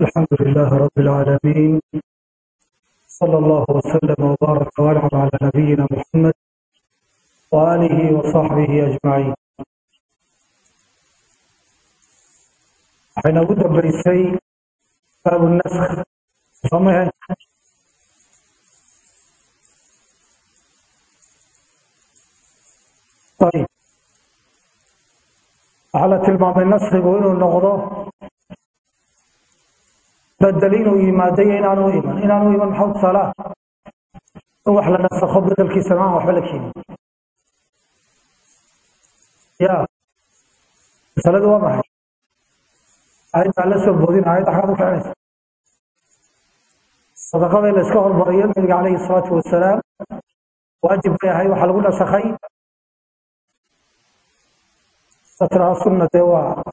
الحمد لله رب العالمين صلى الله وسلم وبارك وانعم على نبينا محمد وآله وصحبه أجمعين waxayna ugu dambaysay baabu naskh somahe ayib waxaa la tilmaamay naskhigu inuu noqdo bedel inuu yimaado iyo inaanu iman inaanu iman maxaa tusaalaha in wax la nasakho bedelkiisana aan waxba la keenin. Ya. Masaladu waa maxay? Ayaddaa la soo boodin ayadda xagaad u kicinaysa sadaqada la iska hormariyo nabiga calayhi salaatu wasalaam waajib bay ahay waxaa lagu nasakhay. Satraha sunna dee waa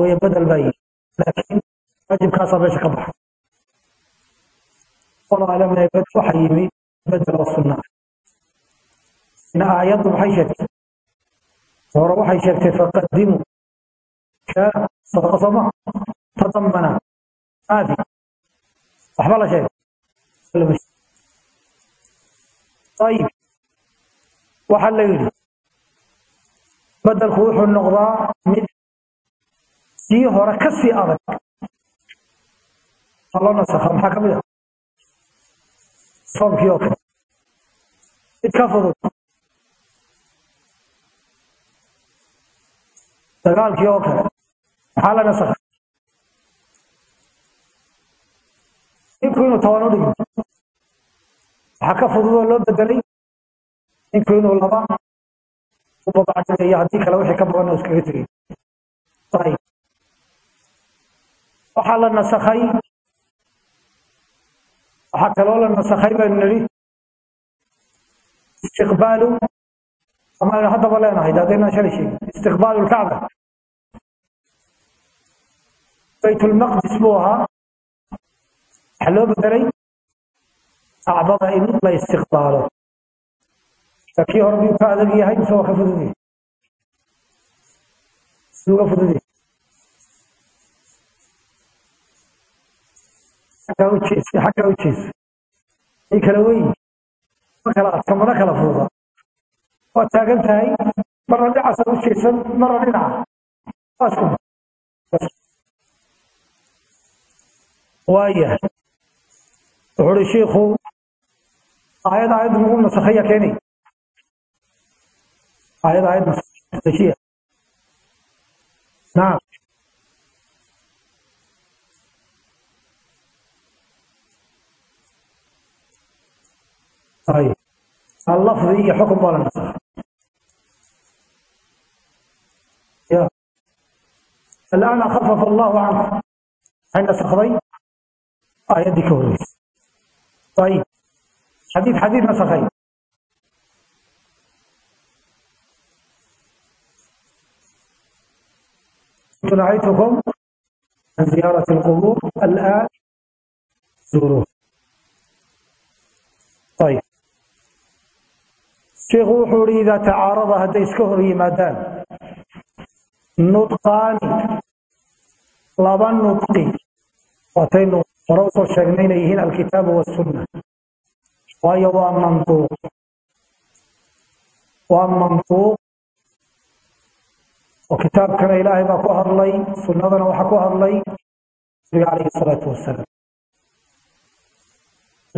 weye bedel baa yihi laakiin waajibkaasaa meesha ka baxay wallahu aclam waxa yimi bedel sunna ah aayaddu maxay sheegtay. Hore waxay sheegtay faqadimu kaana sadaqa sooma tadamana maadi waxba la sheegay. Ayib. Waxaa la yidhi bedelku wuxuu noqdaa mid sii hore ka sii adag loo nasakha maxaa ka mid ah? Soomkii oo kale mid ka fudud. Dagaalkii oo kale maxaa la nasakha ninku inuu toban u dhigmo waxaa ka fudud oo loo bedelay? Ninku inuu laba. U babacdigayo haddii kale wixii ka badan iskaga tegay. Waxaa la nasakhay waxaa kaloo la nasakhay baynu nidhi istiqbaalu amaynu haddaba leenahay haddaynaan shalay sheegin istiqbaalu lkacba baytulmaqdis buu ahaa waxaa loo bedelay kacbada in la istiqbaalo. Kii hore miyuu ka adag yahay mise waa ka fudud yahay siduu ga fudud yahay xaggaa u jeesi xaggaa u jeeso ay kala weyi ma kala adka mana kala fududa waa taagan tahay marna dhinacaasa u jeesan marna dhinaca waaya wuxuu uhi shiikhu aayad aayad nagu nasakhaya keenay aayad aayad nasakhiya naam طيب اللفظ هي حكم ولا نسخ يا الآن خفف الله عنك هل نسخ آية دي كوريس طيب حديث حديث نسخين كنت نهيتكم عن زيارة القبور الآن زوروه طيب sheekhu wuxuu ihi idaa tacaarada hadday iska hor yimaadaan nudqaani laba nudqi. Waataynu hore u soo sheegnay inay yihiin alkitaabu wasunna waayo waa manduuq. Waa manduuq. Oo kitaabkana ilaahay baa ku hadlay sunnadana waxaa ku hadlay nabiga calayhi salaatu wasalaam.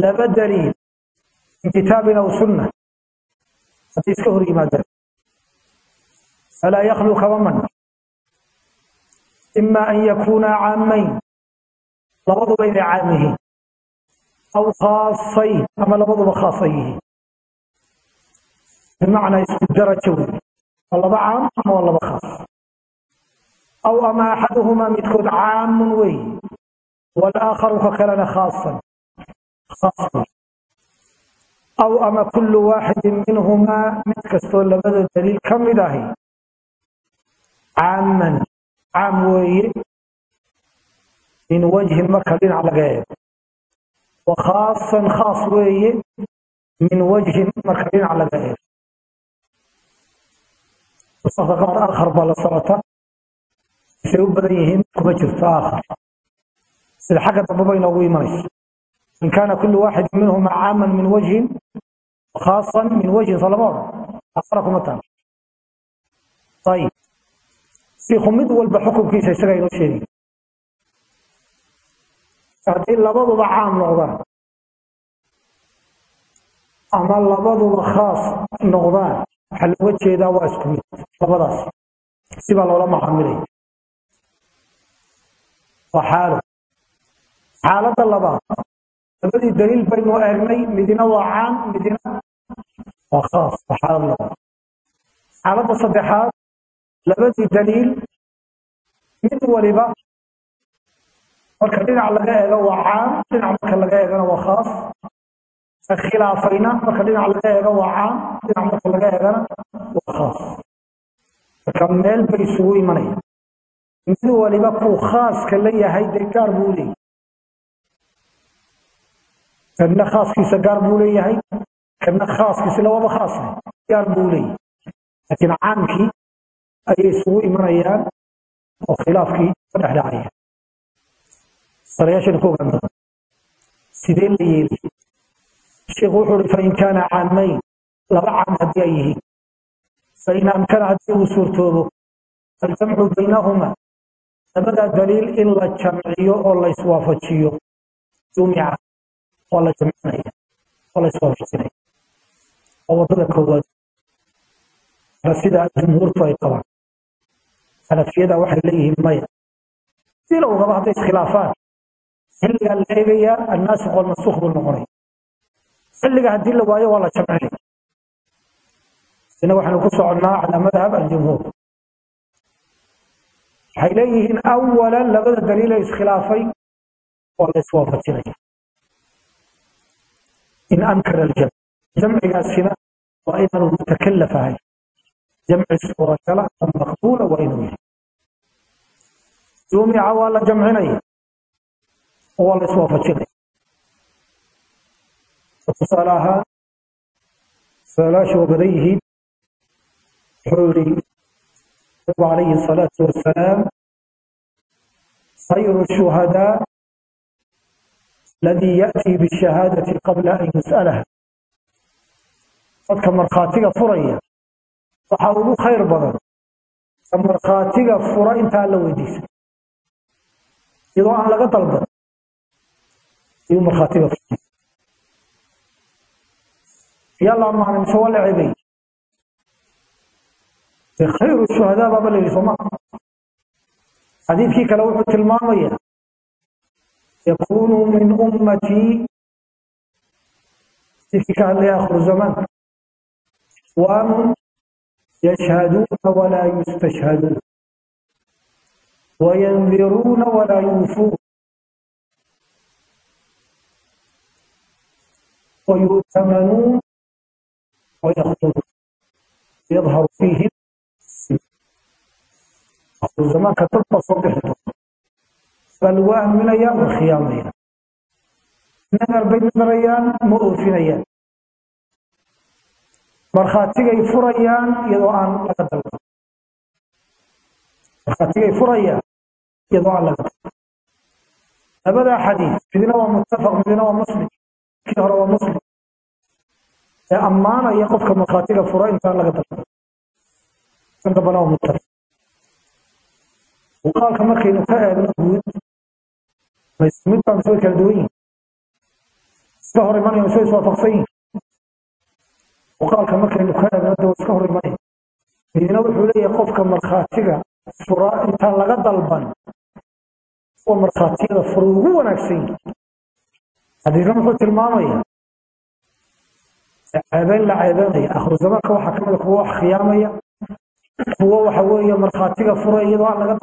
Laba daliil. Min kitaabin aw hadday iska hor yimaadaan falaa yakhlu kama man ima an yakuuna caamayn labaduba inay caam yihiin. Aw khaasayn ama labaduba khaasa yihiin. Bimacnaa isku darajo wey waa laba caam ama waa laba khaas aw ama axaduhumaa midkood caamun wey walaakharu ka kalena khaasan khaas wey aw ama kullu waaxidin minhumaa mid kastoo labada daliil ka mid ahi caaman caam weeye min wajhin marka dhinac laga eego wa khaasan khaas weeye min wajhin marka dhinac laga eego nusakha qaar aakhar baa la socota say u badan yihiin kuma jirto aakhar sida xagga dambe bay inoogu imanayso in kaana kullu waaxidin minhuma caaman min wajhin khaasan min wajhin soo lama odhan asala kuma taal ayib siku mid walba xukunkiisa isagaa inoo sheegay haddii labaduba caam noqdaan ama labaduba khaas noqdaan waxaa looga jeedaa waa isku mid labadaas sibaa loola labadii daliil baynu eegnay midina waa caam midina waa khaas waa xaalad labaad xaaladda saddexaad labadii daliil mid waliba marka dhinac laga eego waa caam dhinac marka laga eegana waa khaas. Khilaafayna marka dhinac laga eego waa caam dhinac marka laga eegana waa khaas. Marka meel bay isugu imanaya mid waliba kuu khaaska la yahay dee buu leeyahay kadna khaaskiisa gaar buu leeyahay. Kadna khaaskiisa lababa khaasne gaar buu leeyahay. Laakiin caamkii ayay isugu imanayaan oo khilaafkii ka dhexdhacaya sarayaashana ku ogaan doona sidee la yeeli sheekhu wuxuu uhi fain kaana caamayn laba caam haddii ay yihiin. Fain amkana haddii uu suurtoobo aljamcu baynahuma. Labadaa daliil in la jamciyo oo la iswaafajiyo. Jumica waa la jamcinaya waa la iswaafajinaya waa waddada koowaad sida jumhuurtu ay qabaan xanafiyada waxay leeyihiin maya silowgaba hadday iskhilaafaan xilligaa la eegayaa annaasik walmansuukh buu noqonaya xilliga haddii la waayo waa la jamcinaya ina waxaynu ku soconnaa calaa madhab aljumhuur waxay leeyihiin awalan labada daliil ee iskhilaafay waa la iswaafajinaya in ankara aljam jamcigaasina waa inaanu mutakalafahay jamci suuragala ama waa inuu yahay jumica waa la jamcinaya oo waa la tusaale ahaan su'aalaasha waa badan yihiin wuxuu yidhi nabigu calayhi salaatu wasalaam khayru shuhadaa aladii yaأtii bالshahaadati qabla an yus'alaha dadka markhaatiga furaya waxaa ugu khayr badan ka markhaatiga fura intaan la weydiisan iyadoo aan laga dalban ayuu markhaatiga furay yaa la amaanay mise waa la cebay khayru shuhadaa baaba la yidhi sooma xadiidkii kale wuxuu tilmaamaya yakunu min ummatii xadiidkii ka hadlaya akhiru zamaanka ikhwaanun yashhaduuna walaa yustashhaduun wayandiruuna walaa yuufuun ويؤتمنون ويخطبون يظهر فيهم آخر الزمان baa lagu aaminaya waa khiyaanaya nadar bay nadarayaan ma oofinayaan. Markhaatigay furayaan iyadoo aan laga dalban. Markhaatigay furayaan iyadoo aan laga dalban. Labadaa xadiis midna waa muttafaq midna waa muslim kii hore waa muslim. Ee ammaanaya qofka markhaatiga fura intaan laga dalban. Kan dambana waa muttafaq. Muuqaalka markaynu ka eegno guud ma isku mid baa way kala duwan iska hor imanaya mise way iswaafaqsan yihiin muuqaalka markaynu ka eegno de iska hor imanaya midna wuxuu leeyahay qofka markhaatiga fura intaan laga dalban kuwa markhaatiyada fura ugu wanaagsan yihiin xadiisna muxuu tilmaamaya ceebeyn la ceebeynaya akhiru zamaanka waxaa ka mid a kuwa wax khiyaamaya kuwa waxa weeye markhaatiga fura iyadoo aan laga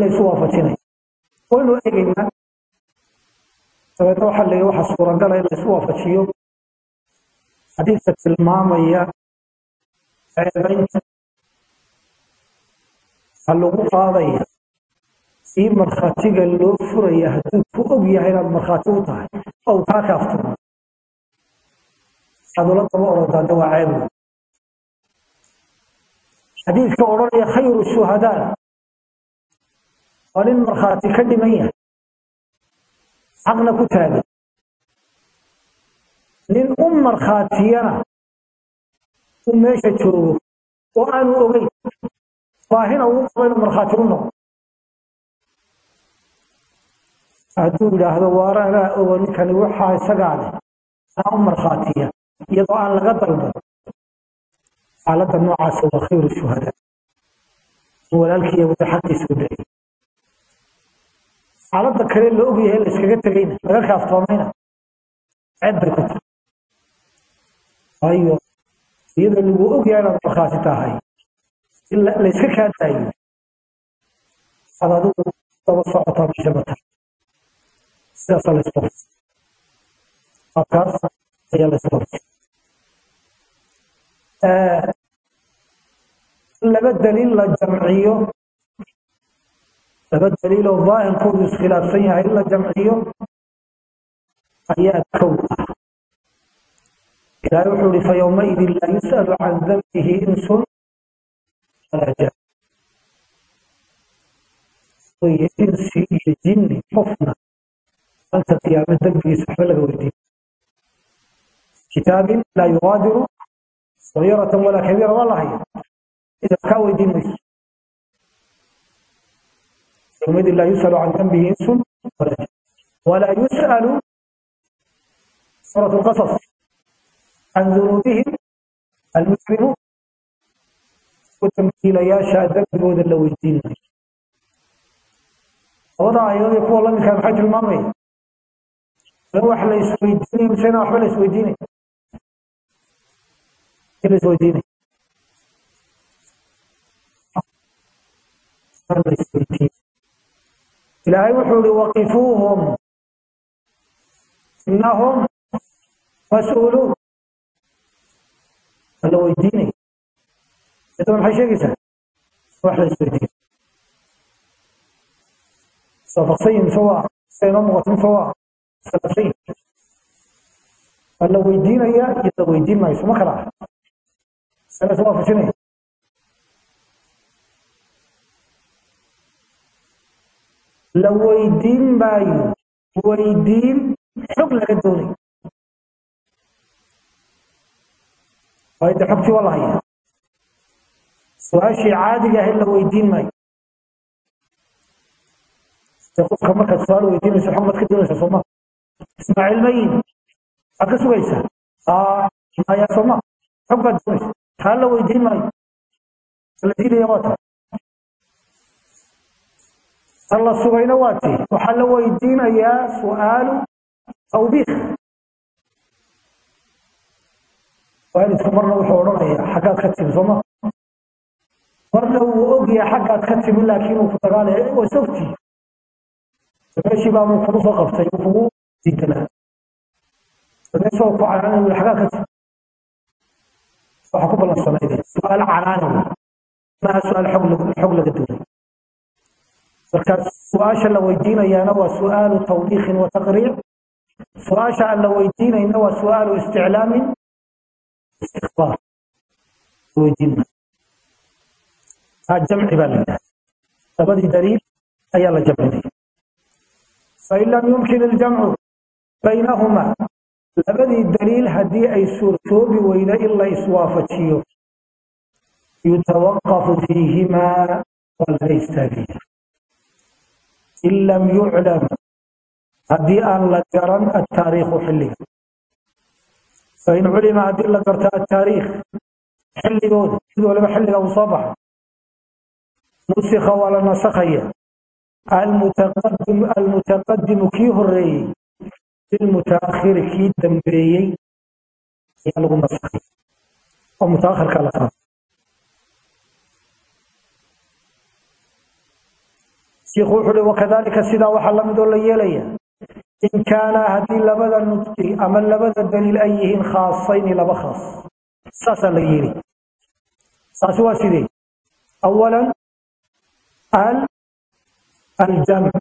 laysu waafajinaya waynu eegaynaa dabeedna waxaa la yidhi waxa suuragala in laysu waafajiyo. Xadiidka tilmaamaya ceebeynta ha lagu qaadaya. Sii markhaatiga loo furaya hadduu ku og yahay inaad markhaati u tahay ou kaa kaaftiro waxaad ula waa ceeb. Xadiidka odhanaya khayru shuhadaa waa nin markhaati ka dhiman yahay. Xaqna ku taagan nin u markhaatiyana uu meesha joogo oo aanu ogeyn baahina uu qabo inuu markhaati u noqdo hadduu yidhaahdo waar anaa ogo ninkani waxaa isagaa leh anaa u markhaatiya iyadoo aan laga dalban. Xaaladda noocaasa waa khayru shuhada. In walaalkiiya wada xaqiisa u dhacay xaaladda kale la ogyahay la iskaga tegayna laga kaaftoomayna ceeb bay ku tahay iyadoo lagu ogyahay inaad markhaati tahay in la iska kaa daayo ad adigu daba socotaa meesha ma tahay. Sidaasaa la isku hortay qaabkaas ayaa la isku hortay laba daliil la jamciyo laba daliil oo daahirkoodu iskhilaafsan yahay in la jamciyo ayaa kow ah. Ilaahay wuxuu ihi fayowmaidin laa yus'alu can dambihi insun walaa jan weye insi iyo jinni qofna anta qiyaame dembigiisa waxba laga weydiin. Kitaabin laa yugaadiru sagiiratan walaa kabiira waa la haya idan kaa weydiin mayso yowmaidin laa yus'alu can dambihi insun walaa jan walaa yus'alu suurat lqasas can dunuubihim almujrimuun ku dambiilayaasha dembigooda la weydiin maayo labada aayadood kuwa lamidkaa maxay tilmaamayaan in wax la isweydiinay mise inaan waxba la isweydiinay in la isweydiinay la isweydiinay ilaahay wuxuu ihi waqifuuhum innahum mas'uuluun waa la weydiinay cidda maxay sheegaysaa? Wax la isweydiinay waafaqsanyihin mise waa sida inoo muuqato mise waa waa la weydiinaya iyo la weydiin maayo suma kala. Ah isaga is waafajinaya la weydiin maayo weydiin xog laga doonayo waayo de xogtii waa la hayaa su'aashii caadiga ahayd la weydiin maayo. Qofka markaad su'aal weydiinayso xog baad ka doonaysaa sooma ismaaciil mayin maxaad ka sugaysaa maya sooma xog baad doonaysa. Taa la weydiin maayo. La waa taa ta la sugayna waa ti. Waxaa la weydiinayaa su'aalu tawbiikh. Waalidku marna wuxuu odhanayaa xaggaad ka timi sooma marna wuu ogyahay xaggaad ka timi laakiin uu ku dagaalaya waa sogtii meeshii baa muu kugu soo qabtay uu kugu diidanaa meeshoo ku canaanay wili xagaa ka timi waxa ku ballansanayd su'aal canaana wey maaha su'aal xog laga duulay marka su'aasha la weydiinayaana waa su'aalu tawbiikhin wa taqriic su'aasha aan la weydiinayna waa su'aalu isticlaamin. Istikbaar jamci baa la yidhaha labadii daliil ayaa la jamcinaya fain lam yumkin iljamcu baynahuma. Labadii daliil haddii ay suurtoobi weydo in la iswaafajiyo yutawaqafu fiihimaa waa laga istaagaya in lam yuclam haddii aan la garan attaariikhu xilliga fain culima haddii la garto attaariikh xilligooda mid waliba xilliga uu soo baxay nusikha waa la nasakhaya almutaqadimu kii horeeyey bilmutaakhiri kii dambeeyey ayaa lagu nasakhay oo mutaakhirka la qaado shiikhu wuxuu uhi wakadalika sidaa waxaa la mid oo la yeelaya. In kaana haddii labada nudqi ama labada daliil ay yihiin khaasayni laba khaas. Saasaa la yeelay saasi waa sidee? Awalan al aljamc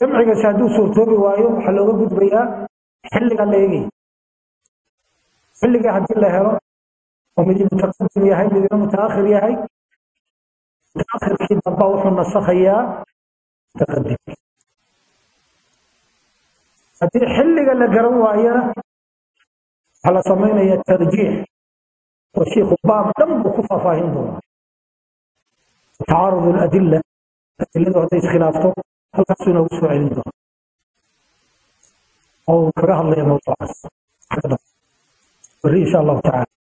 jamcigaasi hadduu suurtoobi waayo waxaa looga gudbayaa xilliga la eegay. Xilliga haddii la helo oo midi mutaqadim yahay midina mutaakhir yahay mutaakhirkii damba wuxuu nasakhayaa mutaqadimkii haddii xilliga la garan waayana waxaa la samaynaya tarjiix. Oo shiikhu baab dhan buu ku faahfaahin doonaa. Tacaarud aladilla adilladu hadday iskhilaafto halkaasuu inoogu soo celin doona oo kaga hadlaya mawduucaas. Insha allahu tacaala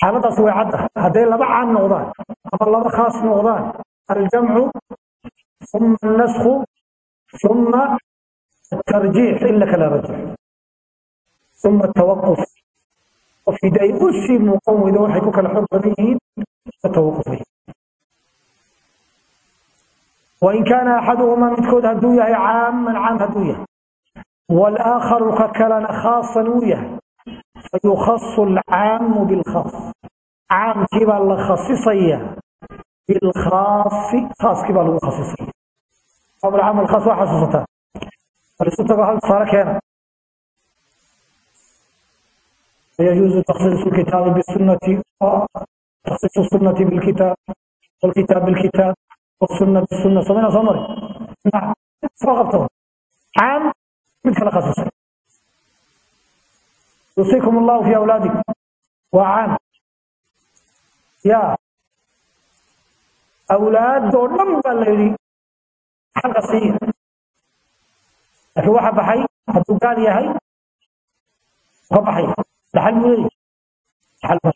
xaaladaas way cadda hadday laba caam noqdaan ama laba khaas noqdaan aljamcu uma annasku uma الترجيح إلا كلا رجح ثم التوقف وفي داي أسي مقوم وحي كلا حرمين التوقف وإن كان أحدهما متكود هدوية عاما عام هدوية والآخر ككلنا خاصا وياه فيخص العام بالخاص عام كبا الخصيصية بالخاص خاص كبا الخصيصية أو العام الخاص وحصصتان فلسطة هل صار كان ويجوز تخصيص الكتاب بالسنة تخصيص السنة بالكتاب والكتاب بالكتاب والسنة بالسنة صمنا صمري نعم فقط عام مثل خصيص يوصيكم الله في أولادكم وعام يا أولاد دون نمبر ليري حلقة سيئة laakiin waxa baxay hadduu gaal yahay ka baxay dhaxal buu leeyahy dhaxal ma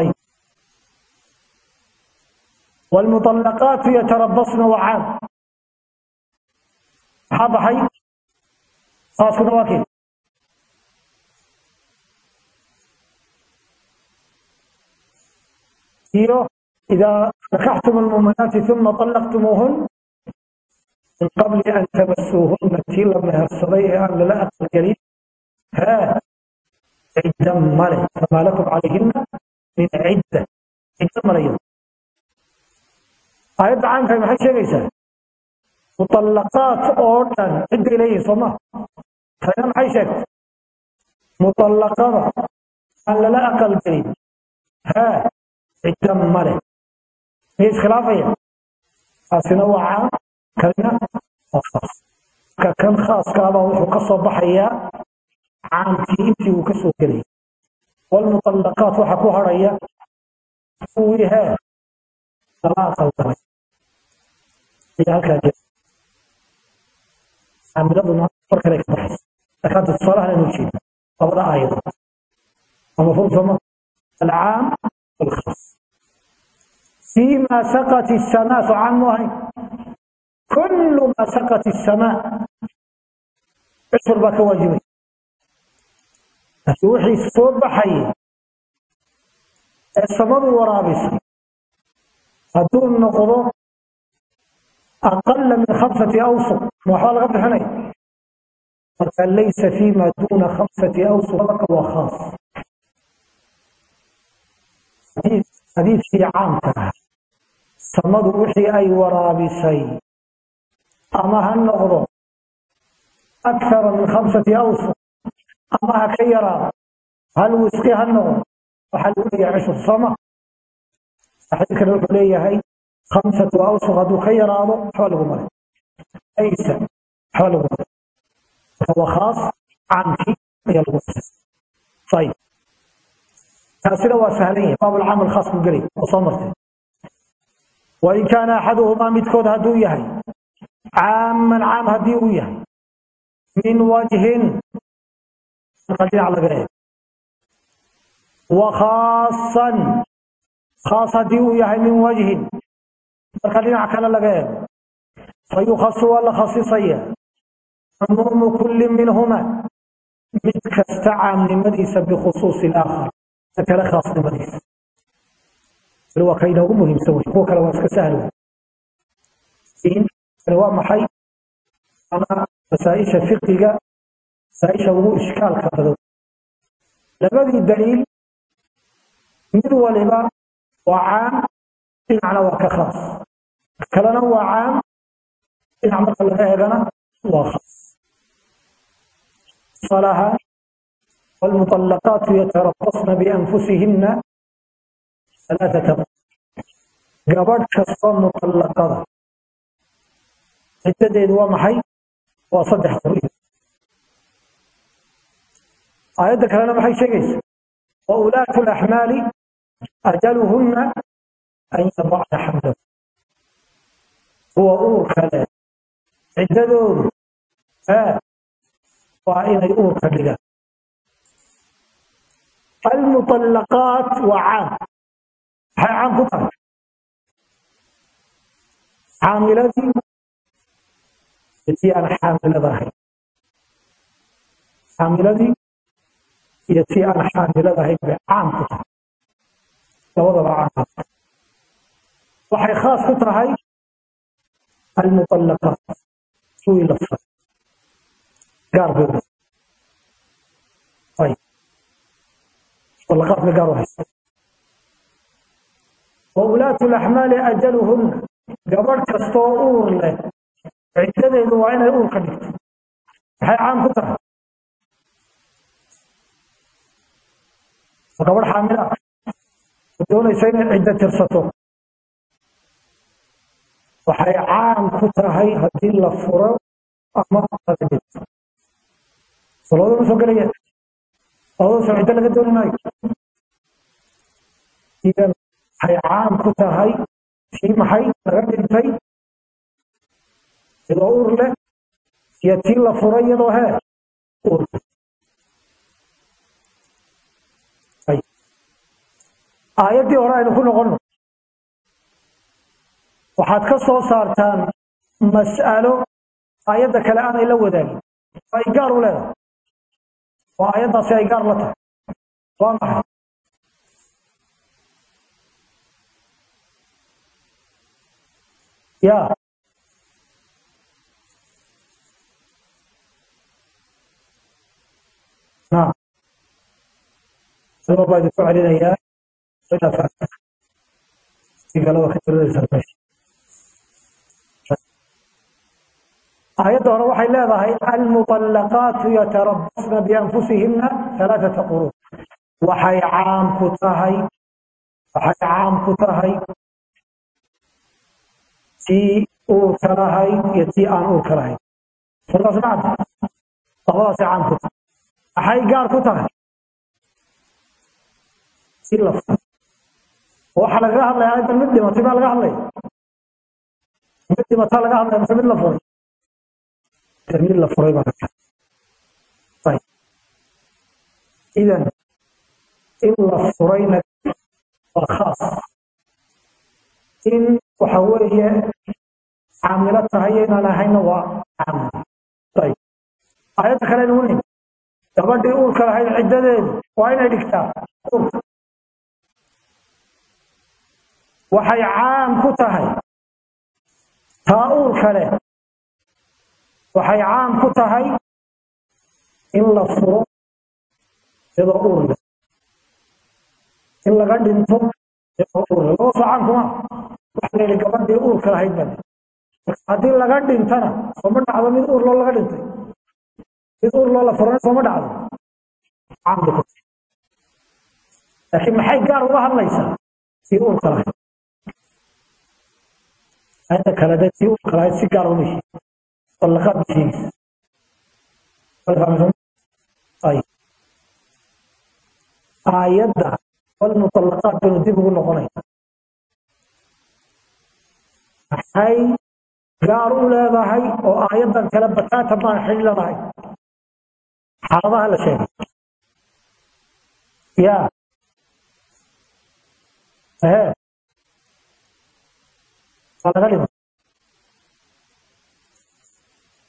ayib والمطلقات يتربصن وعام maxaa baxay saaskuna waa kee iyo إذا نكحتم المؤمنات ثم طلقتموهن من قبل أن تمسوهن تيلا من هالصدية أن لا أقل قريب ها عدة مالي فما لكم عليهن من عدة عدة مريض آيات عام في محل شيء ليس مطلقات أوردن عدة إليه صمة خلينا محل شيء مطلقات أن لا cidda male miya iskhilaafaya taasina waa caam kanina waa khaas. Marka kan khaaskaabaa wuxuu ka soo baxayaa caamkii intii uu ka soo gelaya walmuqallaqaat waxaa ku harhaya wiihee dalaaqa galay. Ayaa halkaa jeeda caamiladuna mar kale ka baxaysa. Laakiin tusaalahan aynu ujeedna labada aayadood waa sooma alcaam فيما سقط السماء سعان مهين كل ما سقط السماء عشر بك واجبي وحي الصوب حي السماء ورابس أدون نقضه أقل من خمسة أوسط وحال غد حني فقال ليس فيما دون خمسة أوسط وخاص xadiidkii caamka samadu wixii ay waraabisay ama ha noqdo akara min khamsati awsu ama ha ka yaraado hal wisqi ha noqdo waxaa lagu leeyahay cishur sooma. Xadiidkan wuxuu leeyahay khamsatu awsuq hadduu ka yaraado waxba lagu maray. Laysa waxba lagu maray. Waa khaas caamkii ayaa lagu fasay ayib taasina waa sahlan baabcaam ahaas buu gelay soo martay wain kaana axaduhumaa midkood hadduu yahay caaman caam haddii uu yahay min wajhin dhinac laga eego wa khaasan khaas haddii uu yahay min wajhin marka dhinac kale laga eego fa waa la khasisaya cumuumu kulli minhuma mid kasta caamnimadiisa bikhusuusi اlaakhar kale khaasnimadiisa bal waa kan inoogu muhiimsan wey kuwa kale waa iska sahlo. Kale waa maxay? Ana masaaisha fiqiga masaaisha ugu ishkaalka badan. Labadii daliil mid waliba waa caam dhinacna waa ka khaas. Kalena waa caam dhinac marka laga eegana waa khaas. Tusaale ahaan والمطلقات يتربصن بأنفسهن ثلاثة gabadh kastoo muطallaqada ciddadeedu waa maxay waa saddex qori aayadda kalena maxay sheegaysa wa ulaatu laxmaali ajaluhunna an yadacna xamlahu kuwa uurka leh ciddadoodu waa inay uurka dhigaan almuطallaqaat waa caam maxay caam ku tahay xaamiladii tii aan xaamilada ahayn xaamiladii iyo tii aan xaamilada ahayn bay caam ku tahay labadaba caam waxay khaas ku tahay almuطallaqaat kuwii la gaar bay u ayib bay gaar u haysa wa ulaatu laxmaali ajaluhunna gabadh kastoo uur leh ciddadeedu waa inay uur ka dhigto maxay caam ku tahay gabadh xaamila ah oo doonaysa inay ciddo tirsato waxay caam ku tahay haddii la furo ama laga dhigto so labada ma soo gelaya labada soo ciddo laga dooni maayo idan waxay caam ku tahay tii maxay laga dhintay? Iyadoo uur leh iyo tii la furay iyadoo hee? Aayaddii hore aynu ku noqonno. Waxaad ka soo saartaan mas'alo aayadda kale aanay la wadaagin. Oo ay gaar u leedahay. Oo aayaddaasi ay gaar la tahay. Waa maxay ya نعم sabab baa idinku celinayaa inaad fahamta si kalaba ka tiradaysa meesha aayadda hore waxay leedahay almuطallaqaatu yatarabasna bianfusihina alaaثata quruun waxay caam ku tahay waxay caam ku tahay tii uurka lahayd iyo tii aan ku tahay maxay gaar ku tahay si la waxaa lagaga hadlaya inta mid dhimatay baa laga hadlaya mid dhimataa laga hadlaya mise mid la furay mid la furay baa idan in la furayna waa khaas in waxa weeye caamilo tahay inaan ahayna waa caamil ayib. Aayadda kale nugu nimi gabadhii uurka lahayd ciddadeedu waa inay dhigtaa waxay caam ku tahay. Taa uurka leh waxay caam ku tahay in la furo iyadoo uur in laga dhinto iyadoo uur leh. Laba soo caam kuma gabadhii uurka lahayd baa haddii laga dhintana sooma dhacdo mid uur loo laga dhintay? Mid uur loo la furana sooma dhacdo? Laakiin maxay gaar uga hadlaysaa sii uurka lahayd? Ayadda kale dee tii uurka lahayd si gaar uma sheegi muطallaqaad ba sheegaysa ay. Aayadda walmuطallaqaat baynu maxay gaar u leedahay oo aayaddan kale bataata baan xidhi leedahay. Xaaladaha la sheegay. Ya. Ehe. Waa laga dhima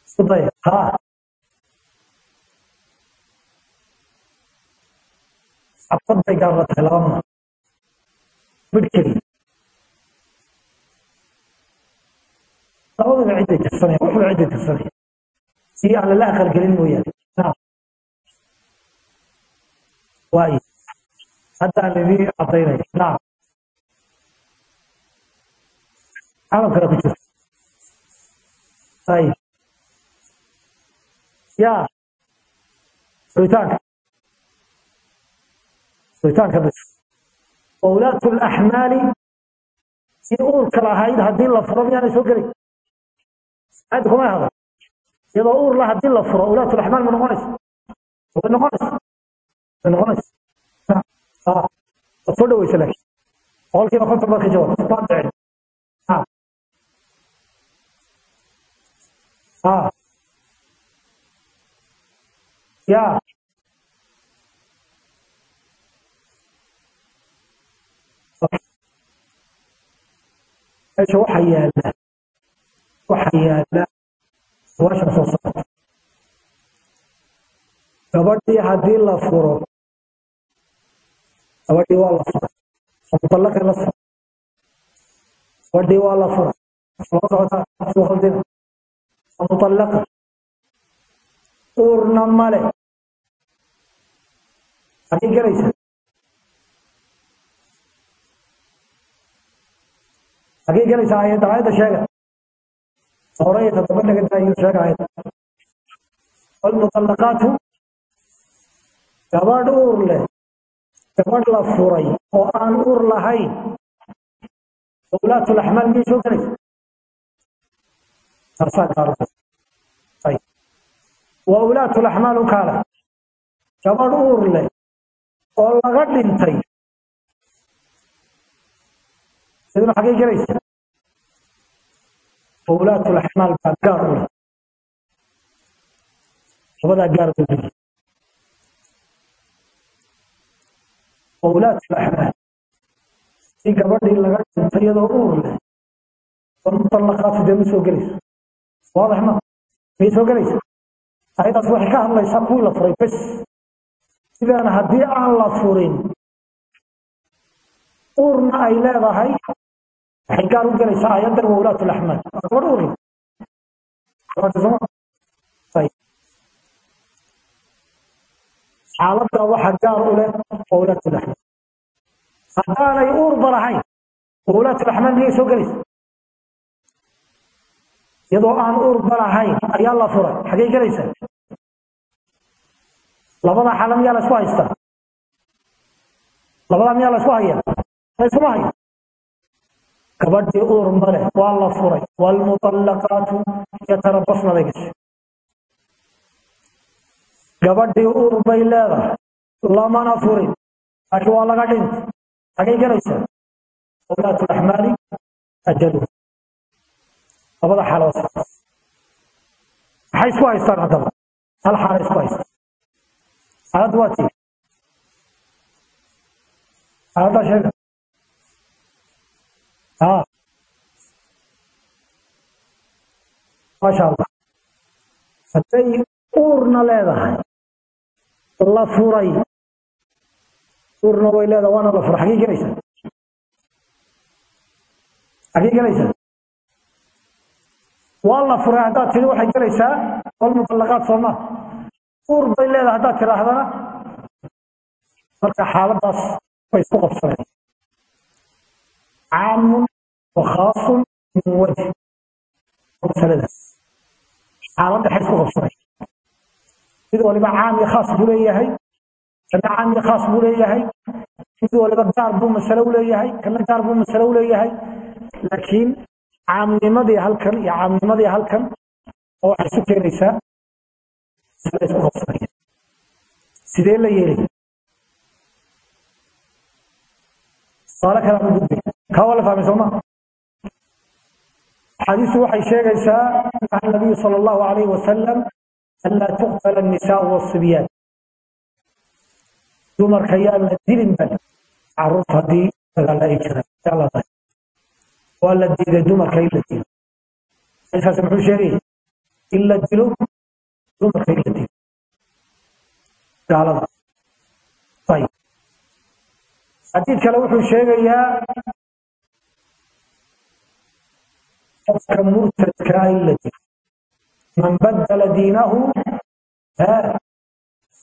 isku daya ha. Cabsad bay gaar la tahay laba mar midh labadaba ciday tirsanaya waxba ciday tirsanaya si aan lala aqalgelin mooyaane. Naam. Waayo. Hadda aan idin cadaynaya naam. Calam kale ku jirto ayib ya. Furitaanka furitaanka bas wawlaatu laxmaali in uurka lahayd haddii la furo miyaanay soo gelay aad kuma hada iyadoo uur la haddii la furo ulaatu ma noqonaysa way noqonaysa way noqonaysa waad soo dhaweysa laakiin. Boqolkiiba konton baad ka jawaabta baad dhicin ya meesha waxa yaalla waxa yaalla suwaasha soo socota gabadhii haddii la furo gabadhii waa la fura mutallaqi la fura gabadhii waa la fura soo socota soo khaldina mutallaqa uurna male xagee gelaysa xagee gelaysa ayadda ayadda sheega hore iyo toddoba naga daayo sheega ayadda walmutallaqaatu gabadh uur leh gabadh la furay oo aan uur lahayn ulaatu laxmaal miyay soo gelaysa taasaa gaarta wa ulaatu laxmaal u kaale gabadh uur leh oo laga dhintay siduna xagee gelaysa ulaatu laxmaal baa gaar u leh. Labadaa gaar buu leeyahay ulaatu laxmaal si gabadhii laga dhintay iyadoo uur leh walmutallaqaatu dee ma soo gelayso. Waadax ma miyay soo gelaysa ayadaas waxay ka hadlaysaa kuwii la furay bes. Sidaana haddii aan la furin uurna ay leedahay waxay gaar u gelaysaa ayadan wa ulaatu laxmaal gabadh uur leh xaaladda waxa gaar u leh wa ulaatu laxmaal haddaanay uurba lahayn wa ulaatu laxmaal miyay soo gelaysa? Iyadoo aan uurba lahayn ayaa la furay. Xagee gelaysa? Labada xaala miyaa la isku haystaa? Labada miyaa la isku haya la iskuma hayo gabadhii uur male waa la furay. Waalmutallaqaatu yatarabasna bay gashay gabadhii uur bay leedahay lamana furin. Laakiin waa laga dhintay xagay gelaysaa ulaatu laxmaali ajaluhu labada xaalo maxay isku haystaan haddaba? Hal xaala isku haystaan. Xaaladda waa tii. Xaaladdaa sheega ha. Maasha allah hadday uurna leedahay. La furay. Uurna way leedahay waana la furay xagee gelaysaa xagee gelaysaa waa la furay haddaad tiri waxay gelaysaa walmutallaqaat sooma uur bay leedahay haddaad tidhaahdana marka xaaladdaas way isku qabsaneen caamun wa khaasun min wajh masaladaas xaaladda waxay isku qabsaneen mid waliba caam iyo khaas buu leeyahay kana caam iyo khaas buu leeyahay mid waliba gaar buu masale u leeyahay kana gaar buu masale u leeyahay laakiin caamnimadii halkan iyo caamnimadii halkan oo waxay isu keenaysaa sida isku qabsanaya sidee kaa waa la fahmay sooma axaadiistu waxay sheegaysaa naha nabiyu sala allahu alayhi wasalam an laa tuqtala annisaau wasibyaan dumarka yaan la dilin ban carruurta haddii dagaalla ay jiraan waa la diiday dumarka in la dilo isaas muxuu sheegay in la dilo dumarka in la dilo gaalada. Ayib xadiid kale wuxuu sheegayaa qofka murtadkaa in la dilo man badala diinahu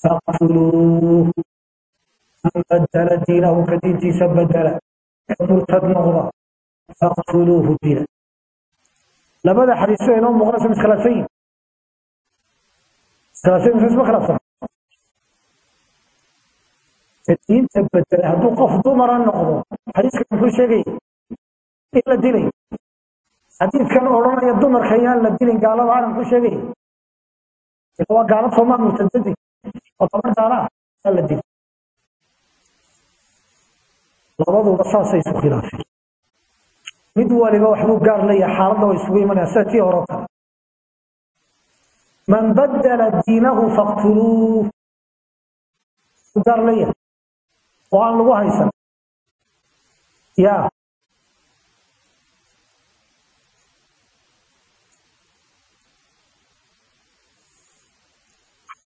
faqtuluuh man badala diinahu ka diintiisa badala ee murtad noqda faqtuluuhu dila labada xadiiso inoo muuqanaysa miskhilaafsan yihiin miskhilaafsan mise isma khilaafsan diinta bedela hadduu qof dumara noqdo xadiiska muxuu sheegaya in la dilay xadiidkan odhanaya dumarka yaan la dilin gaalada aanan ku sheegaya waa gaalad soomaa murtadadi oo gabar gaala ah la dilin labaduba saasay isu khilaafeen. Mid waliba waxbuu gaar leeyahay xaaladda way isugu imanayaan sida tii hore kale. Man badala diinahu faqtuluuh gaar leeyahay oo aan lagu haysan. Ya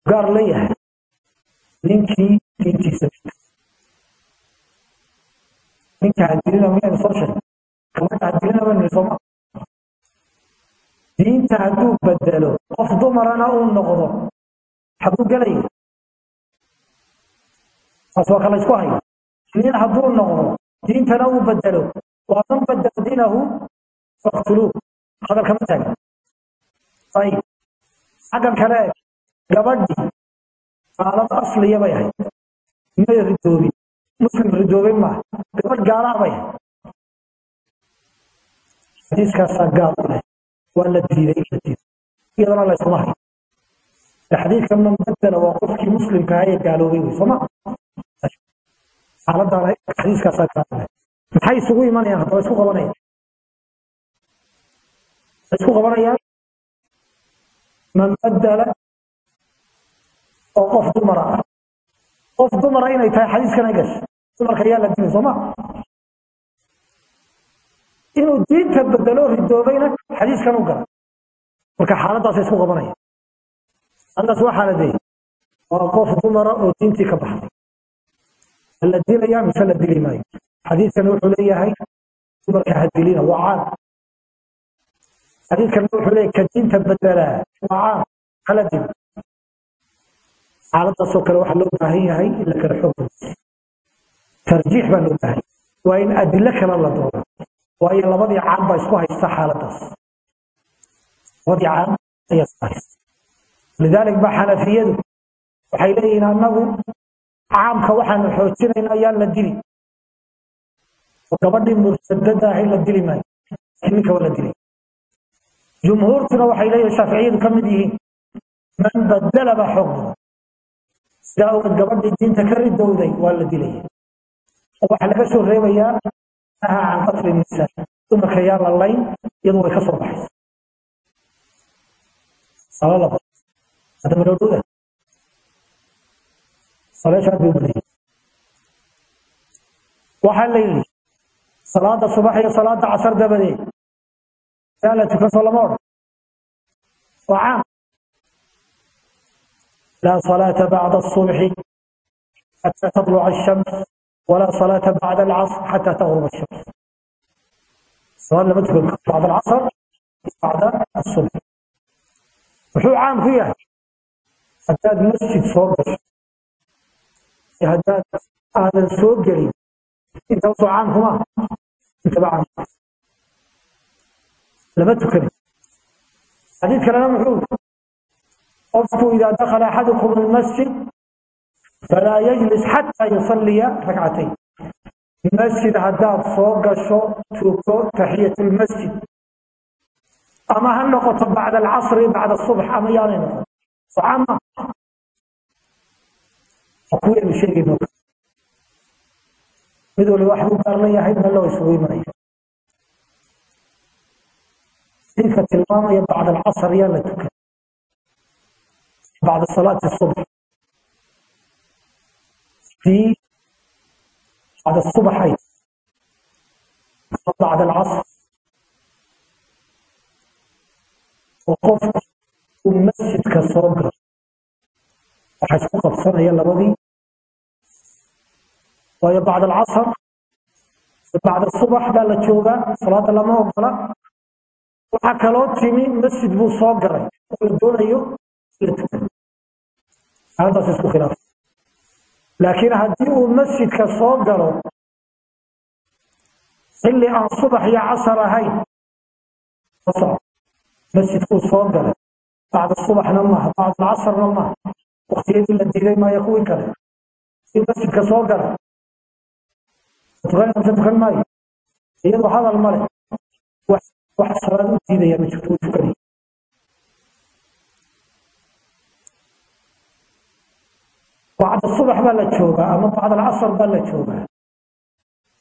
gaar leeyahay. Ninkii diintiisa ninka hadilina miyaynu soo sheegay. Gabadha hadilina baynu sooma diinta hadduu bedelo qof dumarana uu noqdo xaguu gelaya taas waa kala isku haya nin hadduu noqdo diintana uu bedelo. Waa man badala diinahu faqtuluuh hadalkama taagna ayib. Xaggan kale gabadhii gaalad asliya bay ahayd may ridoobin muslim ridoobin maaha gabadh gaalaa bay ahayd xadiiskaasaa gaal u leh waa la diiday diido iyadana la iskuma hayo xadiidka man badala waa qofkii muslimka ahaa ee gaaloobay wey sooma xaaladdaana xadiiskaasaa gaal u leh maxay isugu imanayaan haddaba isku qabanayaan isku qabanayaan man badala oo qof dumara ah. Qof dumara inay tahay xadiiskan ay gashay dumarka ayaa la dilay sooma inuu diinta bedelo ridoobayna xadiiskan u gala marka xaaladdaasay isku qabanaya halkaas waa xaaladeey. Waa qof dumara oo diintii ka baxday. La dilaya mise la dili maayo? Xadiidkana wuxuu leeyahay dumarka ha dilina waa caan xadiidkana wuxuu leeyahay ka diinta bedelaa waa caan hala dil xaaladaasoo kale waxaa loo baahan yahay in la kala xog tarjiix baa loo baahan waa in adilo kale la doono. Waayo labadii caan baa isku haysta xaaladaas labadii caan ayaa isku haysta. Lidalik ba xanafiyadu waxay leeyihiin annagu caamka waxaanu xoojinayna ayaan la dili. Gabadhii murtadada ahay la dili maayo. Ninka waa la dilay. Jumhuurtuna waxay leeyihiin shaaficiyadu ka mid yihiin man badala baa sidaa awgeed gabadhii diinta ka ridowday waa la dilaya oo waxaa laga soo reebayaa naha can qatli nisaa dumarka yaa la layn way ka soo baxaysa. Salo laba. Hadda madhowdhowda saleeshaad bay badayay waxaa la yidhi salaada subax iyo salaada casar dabadeed yaa la lama odhan waa caam لا صلاة بعد الصبح حتى تطلع الشمس ولا صلاة بعد العصر حتى تغرب الشمس صلاة لما تقول بعد العصر بعد الصبح وشو عام فيها هداد مسجد صوب هداد هذا السوق قريب انت وصو عام هما انت بعد لما تكلم حديث كلام محمود qofku idaa dakala axadukum almasjid falaa yajlis xataa yusalliya rakcatayn. Masjid haddaad soo gasho tuko taxiyat lmasjid ama ha noqoto bacda alcasri bacda subx ama yaanay noqon. Socaama kuwaynu sheegayno mid waliba wax buu gaar leeyahay meel loo isugu imanaya. Xadiidka tilmaamaya bacda alcasr yaa la tukan بعد صلاة الصبح في بعد الصبح أي بعد العصر وقفت المسجد كالصوغر وحسب قبصنا يلا بضي وهي بعد العصر بعد الصبح بقى لتشوغا صلاة لما وقلا وحكالوت تيمي مسجد بو صوغر ودون أيو haladaas isku khilaaf. Laakiin haddii uu masjidka soo galo xilli aan subax iyo casar ahayn masjidkuu soo galay. Bacda subaxna maaha bacda casarna maaha waktiyadii la diiday maayo kuwii kale. Si masjidka soo gala tukan mise tukan maayo. Iyadu hadal male wax salaad u diidaya ma jirto uu tukanaya bacda subax baa la joogaa ama bacda alcasar baa la joogaa.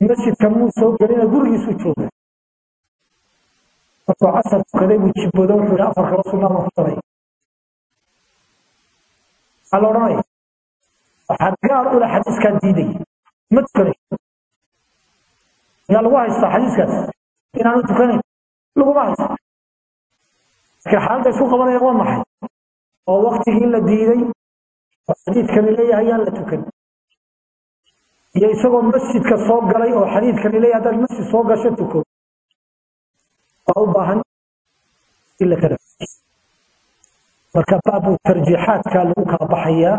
Masjidka muu soo gelina gurigiisuu joogaa markuu casar tukaday buu jibbooda wuxuu afar kaba sunnaa baan ku daray maxaa la odhanaya waxaad gaar ula xadiiskaa diiday ma tukanay yaa lagu haystaa xadiiskaas? Inaanu tukanayn? Laguma haysto. Laakiin xaaladda isku qabanaya waa maxay? Oo waktigii la diiday xadiidkani leeyahay yaan la tukan. Iyo isagoo masjidka soo galay oo xadiidkani leeyahay haddaad masjid soo gasho tuko. Waa u baahan in la kala marka baabu tarjiixaadka lagu kala baxayaa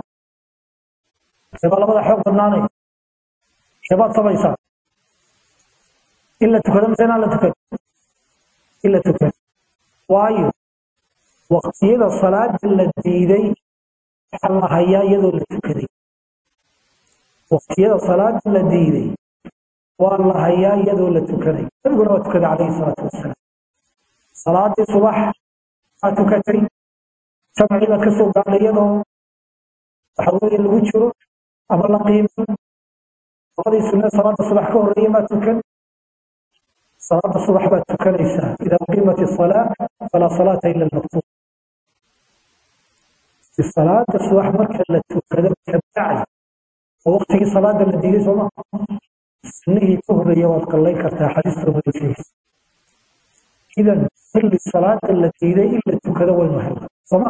seebaa labada xoog badnaanaya seebaad samaysaa in la tukado mise inaan la tukan? In la tukan. Waayo waqtiyada salaada la diiday waxaa la hayaa iyadoo la tukaday waqtiyada salaada la diiday waa la hayaa iyadoo la tukaday nabiguna waa tukaday calayhi salaatu wasalaam salaadii subax waa tukatay. Jamcii baad ka soo gaadhay iyadoo waxa weeye lagu jiro ama la qiimo. Labadii sunne salaada subax ka horreeya maa tukan. Salaada subax baad tukanaysaa ida uqiimat isalaa falaa salaata ila almaktub salaada subax marka la tukado kabacdi oo waqtigii salaada la diiday sooma sunnihii ka horreeya waad qallayn kartaa sheegaysa idan xilli salaada la diiday in la tukado waynu helna sooma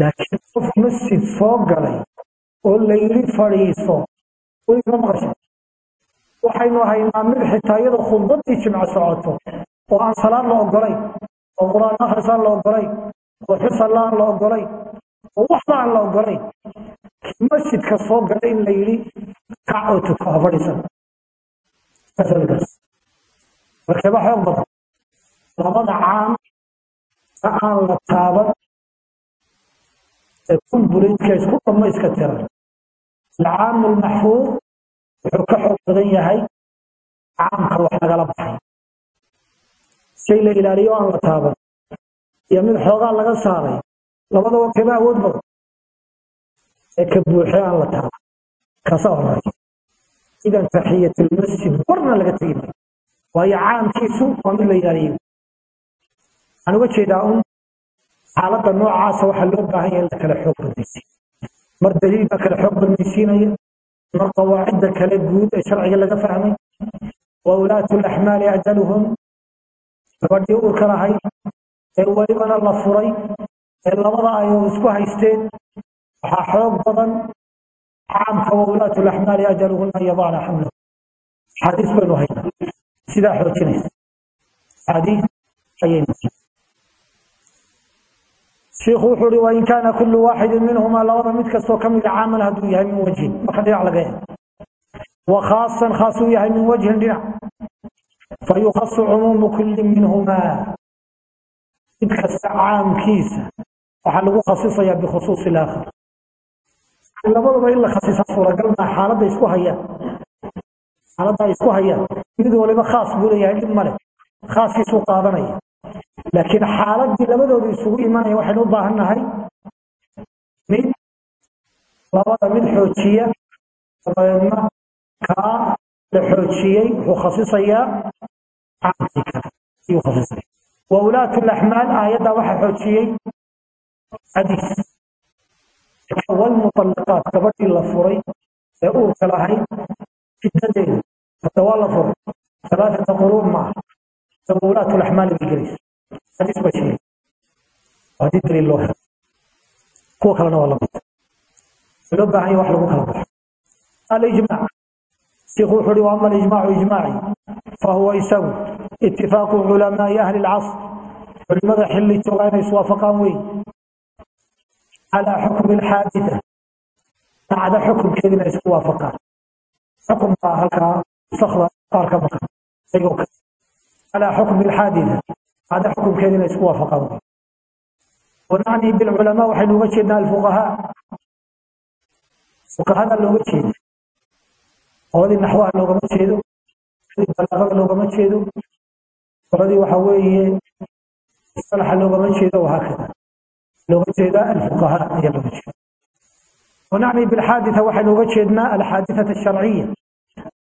laakiin qof masjid soo galay oo layli fadhiiso weliga maqasha waxaynu haynaa mid xitaa iyadoo khudbadii jimco socoto oo aan salaad la ogolayn oo qur'aan akhrisaan la ogolayn oo xusalla aan la ogolayn oo waxba aan la ogolayn masjidka soo galay in la yidhi kac oo tuko ha fadhiisan markeeba xoog badan. Labada caam ka aan la taaban ee kumbuleydka isku dhammayska tiran. Alcaamu lmaxfuud wuxuu ka xoog badan yahay caamka wax lagala baxay. Shay la ilaaliyo aan la taaban iyo mid xoogaa laga saaray. Labadaba kama awood badan. Ee ka buuxe aan la taaban kaasaa horreeya idan taxiyatulmasjid warna laga tegi waayo caamkiisu waa mid la ilaaliyo waxaan uga jeedaa un xaaladda noocaasa waxaa loo baahan yahay in la xoog badnaysiin mar daliil baa kala xoog badnaysiinaya mar qawaacidda kale guud ee sharciga laga fahmay. Wa ulaatu laxmaali ajaluhum. Gabadhii uurka lahayd ee welibana la furay. Ee labada ayood isku haysteen. Waxaa xoog badan. Caamka wa ulaatu laxmaali ajaluhuna an yadacna xamlahu xadiis baynu haynaa. Sidaa xoojinaysa. Xadiis ayaynu shiikhu wuxuu uhi wain kaana kullu waaxidin minhumaa labada mid kastoo ka mida caaman hadduu yahay min wajhin. Marka dhinac laga eego wa khaasan khaasuu yahay min wajhin dhinac. Fayukhasu cumuumu kulli minhumaa mid kasta caamkiisa. Waxaa lagu khasisayaa bikhusuusi ilaakhar labadaba in la khasisa suuragal maa xaaladda isku hayaan. Xaaladda isku hayaan. Mid waliba khaas buu leeyahay dhib male khaaskiisuu qaadanaya. Laakiin xaaladii labadoodu isugu imanaya waxaynu u baahan mid labada mid xoojiya dabadeedna kaa la xoojiyey wuxuu khasisayaa caamkii kale. Ayuu khasisaya wa ulaatu laxmaal aayaddaa waxaa xoojiyey xadiis walmuطallaqaat gabadhii la furay ee uurka lahayd ciddadeeda hadda waa la furay alaaata maaha isagu ulaatu laxmaali bay gelaysa xadiis baa sheegay haddii daliil loo helo. Kuwa kalena waa la mid loo baahan wax lagu kala baxo. Alijmaac shiikhu wuxuu uhi waama alijmaacu ijmaaci fahuwa isagu itifaaqu culamaai ahli lcasr culimada xili joogaa inay iswaafaqaan wey calaa xukmi xaadita dacda xukumkeeda inay isku waafaqaan xukum baa halkaa sakda qaar ka maqan ayagoo ka calaa xukmi xaadita dacda xukumkeeda inay isku waafaqaan wey wanacni bilculamaa waxaynu uga jeednaa alfuqahaa fuqahada looga jeeda qoladii waxa weeye salaxa loogama jeedo wahaakada looga jeedaa alfuqahaa ayaa looga jeeda ونعني بالحادثة waxaynu uga jeednaa alxaadithة الشharciya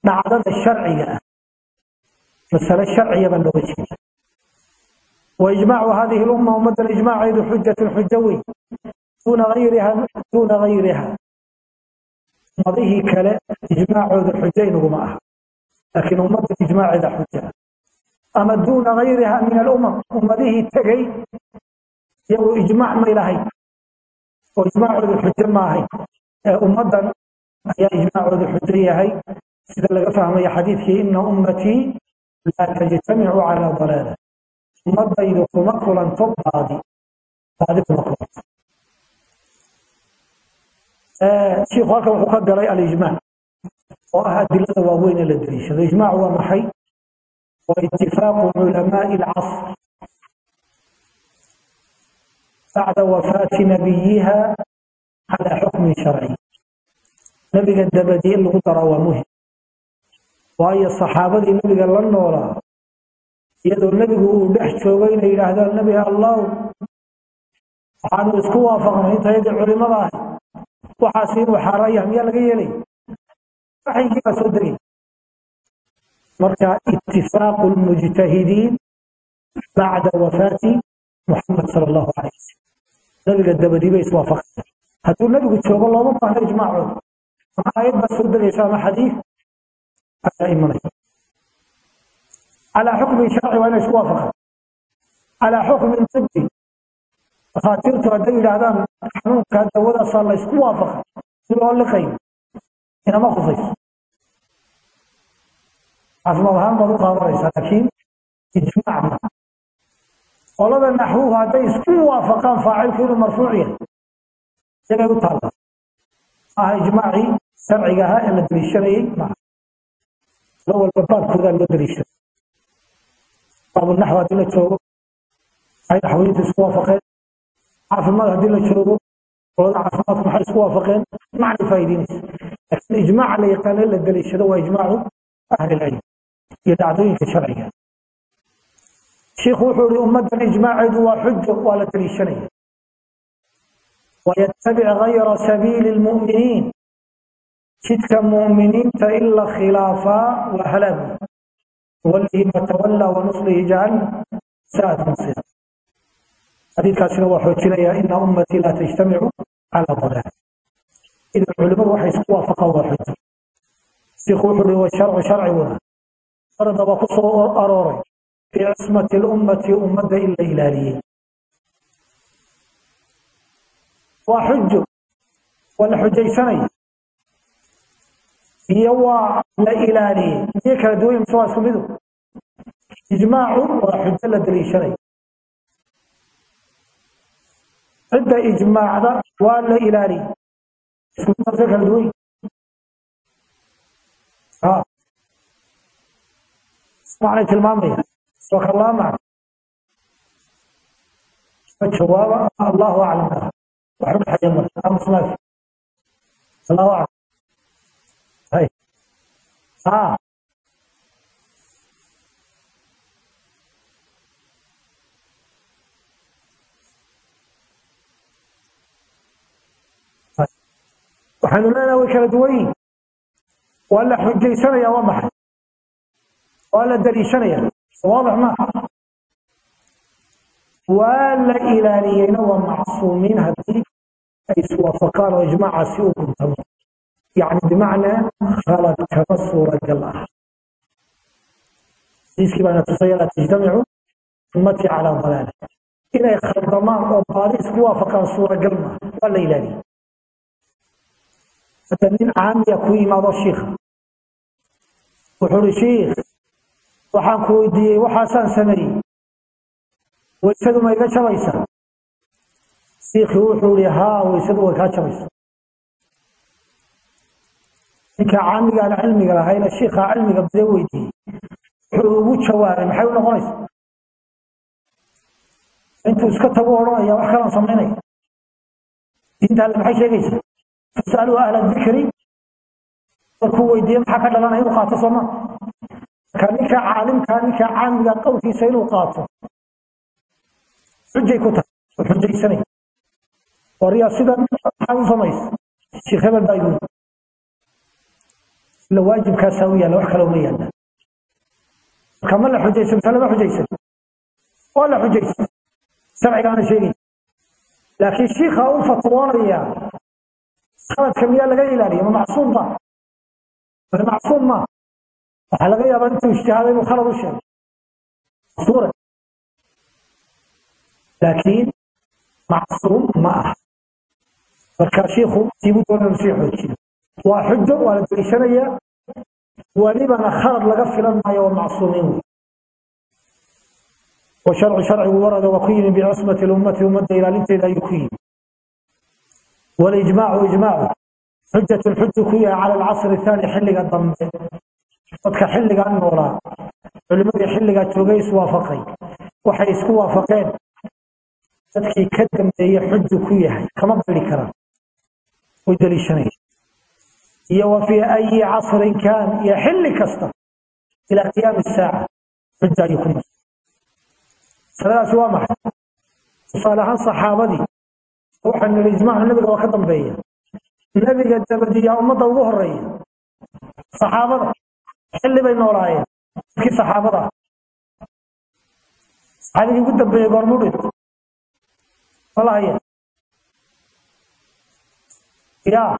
dhacdada sharciga ah masale sharciya baa looga jeeda وإجماع هذه الأمة أمة الإجماع عيد حجة حجوي دون غيرها دون غيرها مضيه كلا إجماع عيد حجين ومعها لكن أمة الإجماع عيد حجة ama duuna ayriha min alumam ummadihii tegay iyagu ijmaac may lahayn. Oo ijmaacooda xujo maahay ummadan ayaa ijmaacooda xujo yahay. Sida laga fahmaya xadiidkii ina ummatii laa tajtamicu calaa dalaala. Ummadaydu kuma kulanto baadi. Baadi kuma kulanto shiikhu halkan wuxuu ka galay alijmaac oo ah adilada waaweyn ee la deliishado ijmaac waa maxay? Wafaati nabiyiha calaa xukmin sharci nabiga dabadii in lagu daraa waa muhiim waayo saxaabadii nabiga la noolaa iyadoo nebigu uu dhex joogay inay yidhaahdaan nebi allahu waxaanu isku waafaqnay intayadii culimada ahay waxaas inuu xaaraya miyaa laga yeelay degay marka itifaaqu lmujtahidiin bacda wafaati muxamed sal allahu calayh wasalam nabiga dabadiibay iswaafaqsan hadduu nabigu joogo looma baahno ijmaacooda ama aayad baa suurdagaysa ama xadiid ayaa imanaya calaa xukmin sharci waa inay isku waafaqan calaa xukmin tibi dhakhaatiirtu hadday yidhaahdaan xanuunkaa dawadaasaa la ysku waafaqa si loo liqayo inama khusayso caafimaad ahaan baad u qaadanaysaa laakiin ijmaac maaha qolada naxwuhu hadday isku muwaafaqaan faacilku inuu marfuuc yahay. Yagay u taallaa maaha ijmaacii sharciga ahaa ee la deliishanayay maaha la walba baabkoodaa loo deliishaday baabunaxw haddii la joogo ay naxwiyiinta isku waafaqeen. Caafimaad haddii la joogo qolada caafimaadku maxay isku waafaqeen? Macnay faa'iideynaysa laakiin ijmaaca la yaqaana la deliishado waa ijmaacu ahli iyo dhacdooyinka sharciga. Shiikhu wuxuu ihi ummaddan ijmaaceedu waa xujo waa la daliishanaya. Wayatabic hayra sabiili lmu'miniin jidka mu'miniinta in la khilaafaa waa halaagu walihi matawallaa wanuslihi jahannam. Sa'at masiir xadiidkaasina waa xoojinayaa ina ummatii laa tajtamicu calaa dalaal. Idan culimadu waxay isku waafaqaan waa xujo shiikhu wuxuu ihi wa sharcu sharci waa ardaba ku soo arooray. Fii cismati lummati ummadda in la ilaaliyey. Waa xujo waa la xujaysanaya iyo waa la ilaaliyey. Iyo kala duwanya mise waa isku midu. Ijmaacu waa xujo la daliishanaya cidda ijmaacda waa la ilaaliyey. Isku midase kala duwanya سوك الله معك الجواب الله أعلم وحرك حاجة مرة أما سمعت الله أعلم هاي ها waxaanu leenahay way kala duwan yihin waa la xujaysanaya waa maxay waa la dariishanaya waadax ma waa la ilaaliyeyna waa macsuumiin haddii ay iswaafaqaan oo ijmaacaasi u quntamo yani bimacnaa khalad kama suuragal ah. Iiskii baana tusay laa tajtamicu ummati calaa dalaali inay khaldamaan oo baadi isku waafaqaan suuragal maaha waa la ilaaliyey hadda nin caamiya ku yimaado shiikha wuxuu uri shiikh waxaan ku weydiiyey waxaasaan sameeyey. Waysadu ma iga jabaysaa siikii wuxuu ihi haa waysadu way kaa jabaysaa ninka caamigaan cilmiga lahayna shiikaa cilmiga badee weydiiyey. Wuxuu ugu jawaabay maxay u noqonaysaa intuu iska tagu odhanaya wax kalaan samaynaya diinta maxay sheegaysaa fasaluu ahla dikri markuu weydiiye maxaa ka dhalanaya? U qaato soomaa ninka caalimkaa ninka caamiga qowlkiisa inuu qaato. Xujay ku tahay oo xujaysanaya waryaa sidan maxaa u samaysa sheekh hebel baa igu ila waajibkaasaa u yaalla wax kale uma yaalla. Marka ma la xujaysan mise lama xujaysan waa la xujaysan sharcigaana sheegay laakiin shiikha u fatwoonaya khaladka miyaa laga ilaaliya? Ma macsuum ba? Mase macsuum ma waxaa laga yaabaa intuu ijtihaada inuu khalad u sheego laakiin macsuum ma aha marka shiikhu siibuu doonanu sii xoojiyo waa xujo waa la deliishanayaa welibana khalad laga filan maayo waa macsuumiin washarcu sharcigu warada waa ku yimi bicusmati lummati ummadda ilaalinteeda ayuu ku yimi walijmaacu ijmaacu xujatun xujuu ku yahay cala alcasri aani xilliga dambe dadka xilligan noolaa culimadii xilligaa joogay iswaafaqay waxay isku waafaqeen. Dadkii ka dambeeye xuju ku yahay kama bari karaan. Way daliishanaya iyo wa fii ayi casrin kaan iyo xilli kasta ilaa qiyaami saaca xuja ayuu ku noqday masaladaasi waa maxay? Tusaale ahaan saxaabadii waxaan nidhi ijmaacu nabiga waa ka dambeeya. Nabiga dabadiyaa ummadda ugu horreeya saxaabada xilli bay noolaayeen. Dadkii saxaabada ah. Saxaabigii ugu dambeeyey goormuu dhintay mala haya yaa.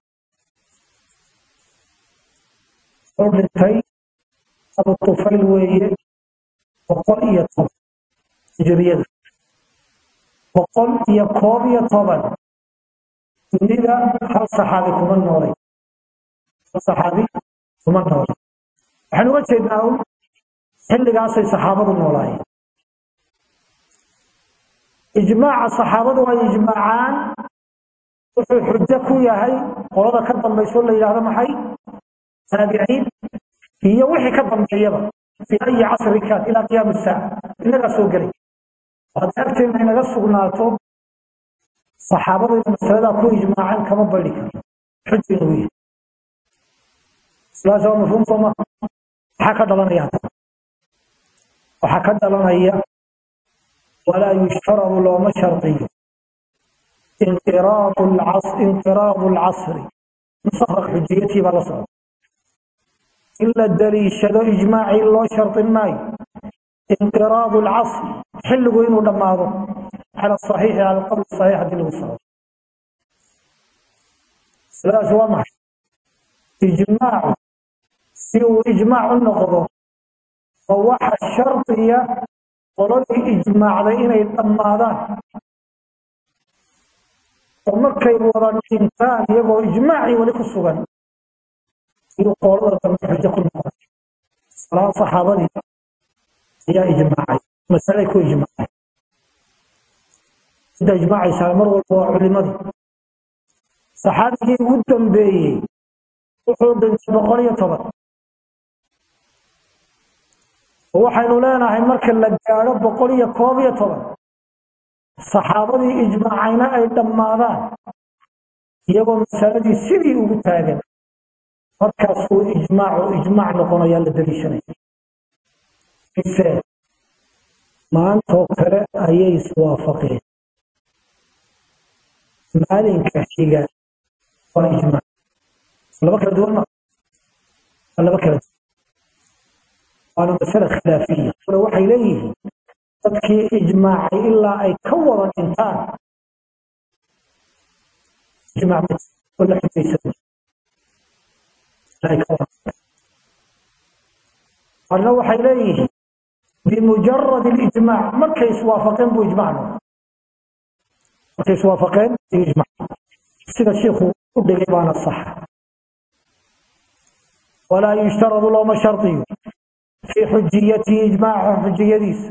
Wuxuu dhintay abu tufayl weeye boqol iyo toban. Hijriyada. Boqol iyo koob iyo toban. Dunida hal saxaabi kuma noolay. Hal saxaabi kuma noolay waxaan uga jeednaa un xilligaasay saxaabadu noolaayeen. Ijmaaca saxaabadu ay ijmaacaan wuxuu xujo ku yahay qolada ka dambayso la yidhaahdo maxay? Taabiciin iyo wixii ka dambeeyaba fii ayi casri kaan ilaa qiyaami saaca inagaa soo gelay. Hadda agteena inaga sugnaato saxaabadu ina masaladaa ku ijmaacaan kama bari karo xujo yahay sidaas waa mafhuum soo ma maxaa ka dhalanaya waxaa ka dhalanaya walaa yushtaradu looma shardiyo inqiraadu alcasri musarak xujiyatii baa la socda. In la daliishado ijmaacii loo shardin maayo. Inqiraadu alcasri xilligu inuu dhammaado. Cala saxiixi cala saxiix haddii lagu socdo. Sidaas waa maxay? Ijmaacu si uu ijmaac u noqdo oo waxa shardiya qoladii ijmaacday inay dhammaadaan. Oo markay wada dhintaan iyagoo ijmaacii weli ku sugan siduu qolada dambe xujo ku noqon. Salaam saxaabadii ayaa ijmaacay masalay ku ijmaacay. Cidda ijmaacaysaa mar walba waa culimadii saxaabigii ugu dambeeyey wuxuu dhintay boqol iyo toban waxaynu leenahay marka la gaadho boqol iyo koob iyo toban saxaabadii ijmaacayna ay dhammaadaan iyagoo masaladii sidii ugu taagan. Markaasuu ijmaacu ijmaac noqonayaa la daliishanaya mise maantoo kale ayay iswaafaqeen. Maalinka xiga waa ijmaac. Laba kala duwan ma. Laba kala duwan waana masale khilaafiya. Waxay leeyihiin dadkii ijmaacay ilaa ay ka wada dhintaan qarna waxay leeyihiin bimujarad ijmaac markay iswaafaqeen buu ijmaac noqday. Markay iswaafaqeen ayuu ijmaac sida shiikhu u dhigay baana sax. Walaa yushtaradu looma shardiyo fii xujiyatihi ijmaaca xujiyadiisa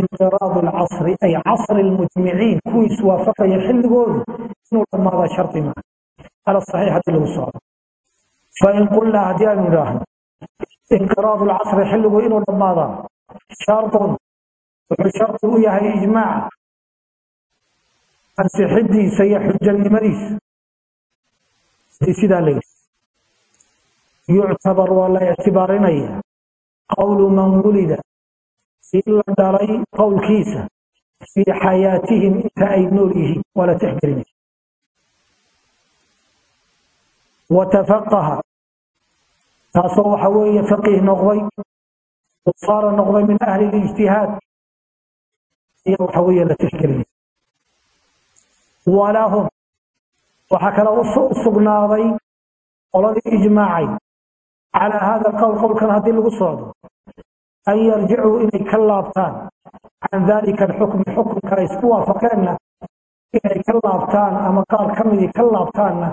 iqtiraadu lcasri ay casri lmujmiciin kuwii iswaafaqaya xilligoodu inuu dhammaadaa shardi maaha ala saxiix haddii lagu socdo fain qulnaa haddii aynu idhaahno inqiraadu lcasri xilligu inuu dhammaadaa shardun wuxuu shardi u yahay ijmaaca ansixidiisa iyo xujanimadiisa sidaa la yidhi yuctabar waa la ictibaarinaya qowlu man wulida kii la dhalay qowlkiisa fii xayaatihim inta ay nool yihiin waa la tixgelinaya watafaqaha taasoo waxa weeye faqiih noqday saara noqday min ahli lijtihaad iyo waxa weeye la tixgelinaya walahum waxaa kale u sugnaaday qoladii ijmaacay calaa hada alqowl qowlkan haddii lagu socdo an yarjicuu inay ka laabtaan can dalika alxukmi xukunka ay isku waafaqeenna inay ka laabtaan ama qaar ka midii ka laabtaanna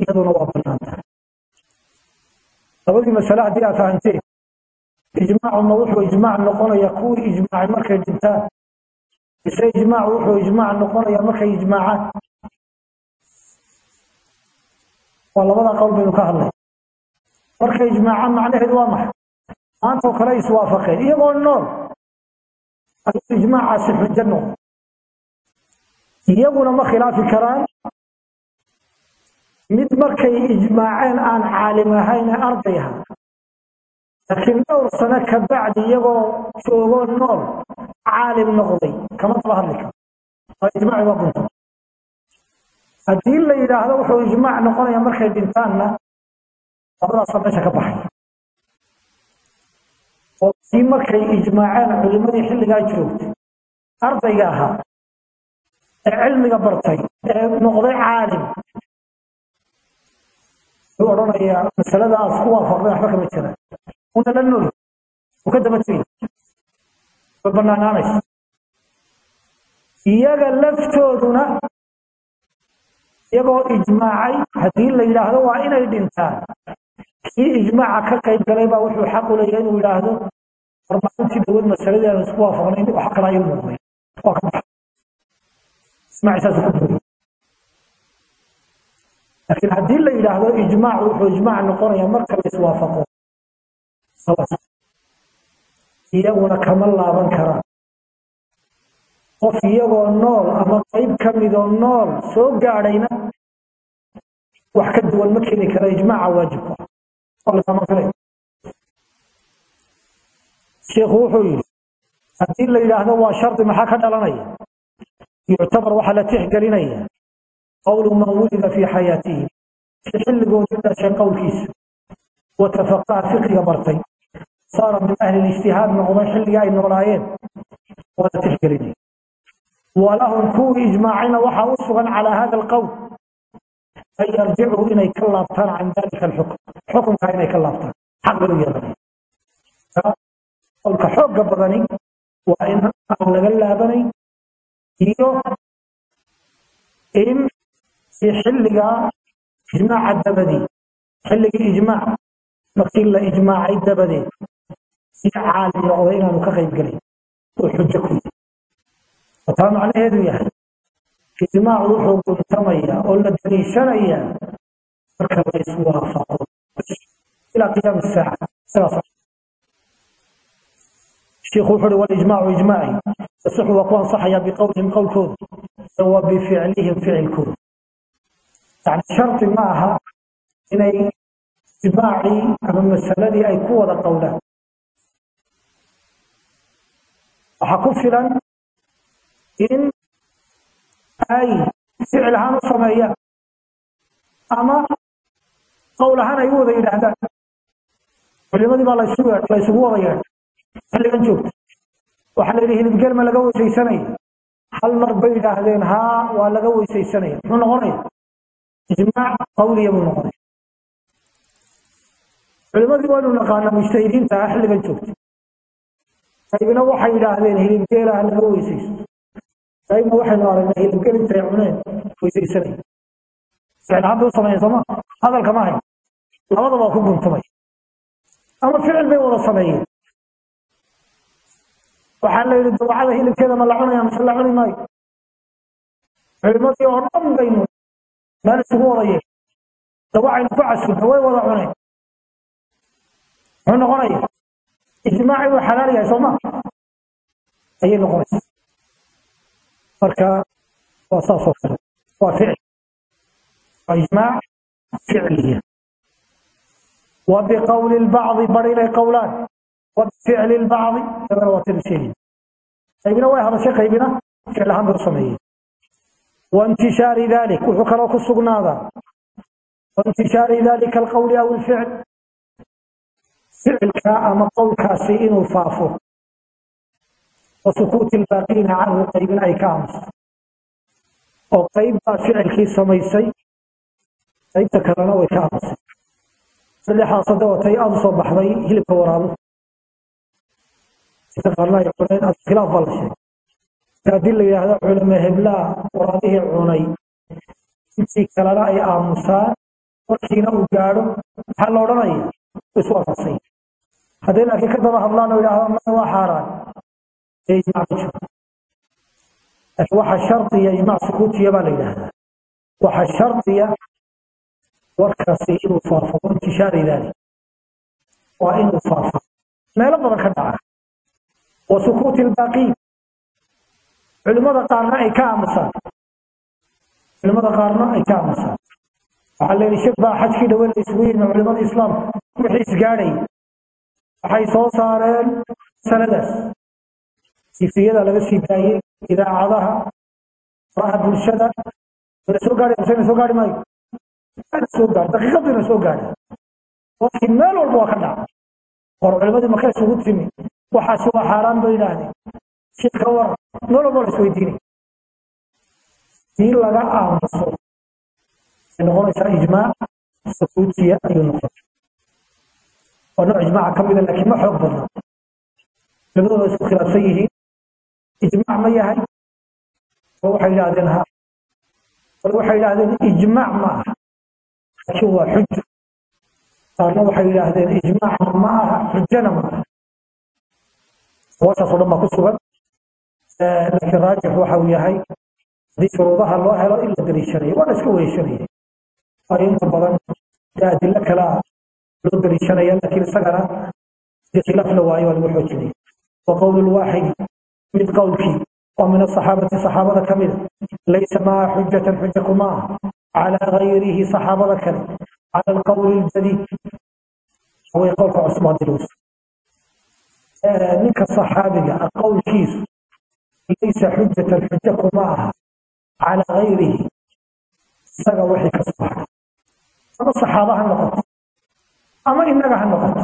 iyaduna waa bannaan tahay labadii masale haddii aad fahanteen ijmaacu ma wuxuu ijmaac noqonaya kuwii ijmaacay markay dhintaan mise ijmaacu wuxuu ijmaac noqonaya markay ijmaacaan waa labada qowl baynu ka hadlay markay ijmaacaan macnaheedu waa maxay? Maantoo kale iswaafaqeen iyagoo nool ayuu ijmaacaasi xujo noqdo iyaguna ma khilaafi karaan. Mid markay ijmaaceen aan caalim ahayn ee arday ahaa laakiin dhowr sano ka bacdi iyagoo joogoo nool caalim noqday. Kama daba hadli karo waa ijmaaci waa gunta haddii la yidhaahdo wuxuu ijmaac noqonaya markay dhintaanna labadaasa meesha ka baxay. Oo kii markay ijmaaceen culimadii xilligaa joogtay ardayga ahaa ee cilmiga bartay ee noqday caalim. Wuxuu odhanayaa masaladaas ku waafaqday waxba kama jiraan una la nooli uu ka daba tegay way banaanaanaysa iyaga laftooduna iyagoo ijmaacay haddii la yidhaahdo waa inay dhintaan kii ijmaaca ka qayb galay baa wuxuu xaq u leeyahay inuu yidhaahdo war maalintii dhawood masaladii isku waafaqnay wax kala ii muuqday laakiin haddii la yidhaahdo ijmaac wuxuu ijmaac noqonaya marka la iswaafaqo iyaguna kama laaban karaan qof iyagoo nool ama qayb ka midoo nool soo gaadhayna wax ka duwan ma keeni kara ijmaaca waajibku sheikhu wuxuu yidhi haddii la yidhaahdo waa shardi maxaa ka dhalanaya? Yuctabar waxaa la tixgelinaya. Qowlu man wulida fii xayaatihi. Si xilligoodii dhashay qowlkiisa watafaqaha fiqiga bartay saara min ahli lijtihaad noqday xilligii ay noolaayeen waa la tixgelinaya. Walahum kuwii ijmaacayna waxaa u sugan calaa hada alqowl an yarjicuu inay ka laabtaan can dalika alxukm xukunkaa inay ka laabtaan xaq bay u yeelanaya qowlka xoogga badani waa in aan laga laabanayn iyo in si xilligaa ijmaaca dabadii xilligii ijmaac markii la ijmaacay dabadeed si caalim noqday inaanu ka qayb gelin oo xujo ku yihi taa macnaheedu yahay ijmaacu wuxuu guntamayaa oo la daliishanayaa marka la iswaafaqo ilaa qiyaam saaca sheikhu wuxuu uhi walijmaacu ijmaaci yasixu waa ku ansaxayaa biqowlihim qowlkooda wa bificlihim ficilkooda yani shardi ma aha inay ijmaacii ama masaladii ay ku wada qowlaan waxaa ku filan in ay ficil ahaan u sameeyaan ama qowl ahaan ay u wada yidhaahdaan. Culimadii baa laysugu la ysugu wada yeedhay xilligan joogta waxaa la yidhi hilibgeel ma laga weysaysanaya hal mar bay yidhaahdeen haa waa laga weysaysanaya muxuu noqonaya? Ijmaac qawliya buu noqonaya. Culimadii waynu naqaanaa mujtahidiinta ah xilligan joogta qaybna waxay yidhaahdeen hilibgeelaha laga weysaysto qaybna waxaynu aragnay hilibgeel intay cuneen weysaysanaya ficil ahaan bay u sameeyeen sooma hadalka ma hayn labadaba waa ku guntumay ama ficil bay wada sameeyeen. Waxaa la yidhi dawacada hilibkeeda ma la cunaya mise la cuni maayo? Culimadii oo dhan baynu meel isugu wada yeeshay dawacaynu ku casubna way wada cuneen. Muxuu noqonaya? Ijmaac inuu xalaal yahay sooma ayay noqonaysa marka waa saas oo kale waa ficil waa ijmaac ficliya wa biqowli lbacdi bar inay qowlaan wa bificli lbacdi iyadana waa tanu sheegin. Qaybina way hadashay qaybina ficil ahaan bay u sameeyeen waintishaari dalik wuxuu kaloo ku sugnaadaa. Waintishaari dalika alqowli aw ilficl ficilka ama qowlkaasi inuu faafo wa sukuuti albaaqiina canhu qaybina ay ka aamusto oo qayb baa ficilkii samaysay qaybta kalena way ka aamusay saddexdaas hadda watay aada u baxday hilibka waraabo inta ay cuneen khilaaf baa la sheegay haddii la yidhaahdo culame heblaa waraabihii cunay intii kalena ay aamusaan warkiina uu gaadho maxaa la odhanaya isu waafaqsay hadday laakiin ka daba hadlaan oo yidhaahdo ma waa xaaraan waxa shardiya ijmac sukuutiya baa la yidhaahdaa. Waxa shardiya warkaasi inuu faafo intishaari daalik waa inuu faafo. Meelo badan ka dhaca. Wa sukuuti albaaqiin culimada qaarna ay ka aamusaan. Culimada qaarna ay ka aamusaan. Waxaa la yidhi shir baa xajkii dhawe la isugu yimi culimada islaamka wixii isgaadhay waxay soo saareen sanadaas sifiyada laga sii daayey idaacadaha faraha bulshada soo ina soo gaadhi maayo. Soo gaadhi daqiiqadu ina soo gaadhay warkii meel walba waa ka dhaca. War culimadii maka isugu timi waxaasi waa xaaraan bay yidhaahdeen. Shirka war meel walba la isweydiinay sii laga aamuso ay noqonaysaa ijmaac sukuutiya ayuu noqon waa nooc ijmaaca ka mida laakiin ma xoog badna labadooda isku khilaafsan yihiin ijmaac ma yahay? Oo waxay yidhaahdeen ha. Bal waxay yidhaahdeen ijmaac ma aha. Laakiin waa xujo qaarna waxay yidhaahdeen ijmaacna ma aha xujana ma aha. Waashaasoo dhan baa ku sugan. Laakiin raajix waxa uu yahay haddii shuruudaha loo helo in la dariishanayo waa la iska weeshanaya waayo inta badan dee adilo kalea loo dariishanaya laakiin isagana haddii khilaaf la waayo waa lagu xoojinaya. Wa qowlu lwaaxidi mid qowlkii oo min asaxaabati saxaabada ka mida laysa maha xujatan xuja kuma aha calaa gayrihi saxaabada kale. Cala alqowli ljadiid way qowlka haddii lagu ninka saxaabiga ah qowlkiisu laysa xujatan xuja kuma aha calaa gayrihi. Isaga wixii ka soo haray ama saxaaba ha noqoto. Ama inaga ha noqoto.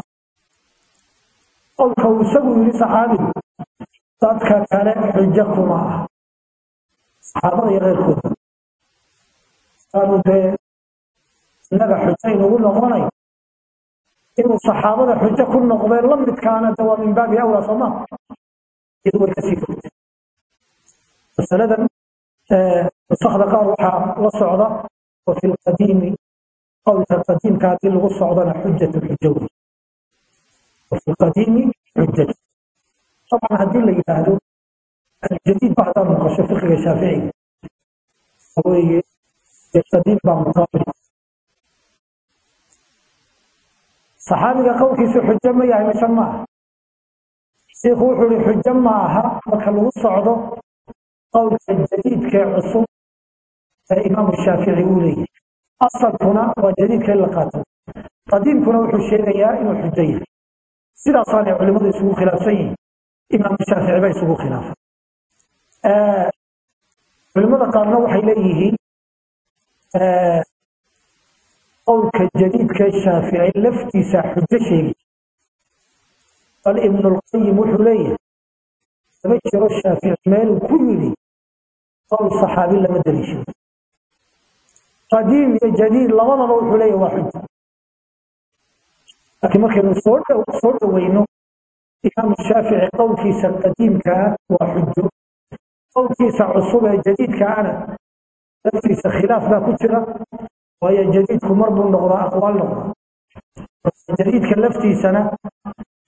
Qowlka isagu yidhi saxaabigu dadka kale xujo kuma aha. Saxaabada iyo keyrkooda aanu dee inaga xujo inugu noqonay. Inuu saxaabada xujo ku noqdee la midkaana de waa min baabi awlaa soo maa iyadu way ka sii fogtay. Masaladan nusakda qaar waxaa la socda wa fi lqadiimi qowlka qadiimka haddii lagu socdana xujatu xujo wa fi lqadiimi xujatu طبعا هدي اللي يتعدوا الجديد بعد أن نقش فقه الشافعي هو القديم بعد مقابل صحابي قول كيسو حجة ما يعني مسمى شيخ وحولي حجة معها وكالو الصعدة قول الجديد كعصو الإمام الشافعي يقولي أصل هنا وجديد كاللقات قديم كنا وحو الشيء إنه حجية سيدا صانع علماء يسوق خلافين imaam shaafici baa isugu khilaafay culimmada qaarna waxay leeyihiin qowlka jadiidka shaafici laftiisa xujo sheegi bal ibnulqayim wuxuu leeyahay lama jiro shaafici meeluu ku yidhi qowl saxaabi lama daliisho. Qadiim iyo jadiid labadaba wuxuu leeyahay waa xujo laakiin markaynu soo soo dhoweyno imaam shaafici qowlkiisa qadiimkaa waa xujo qowlkiisa cusub ee jadiidkaana laftiisa khilaaf baa ku jira waayo jadiidku mar noqdaa aqwaal noqdaa. Jadiidka laftiisana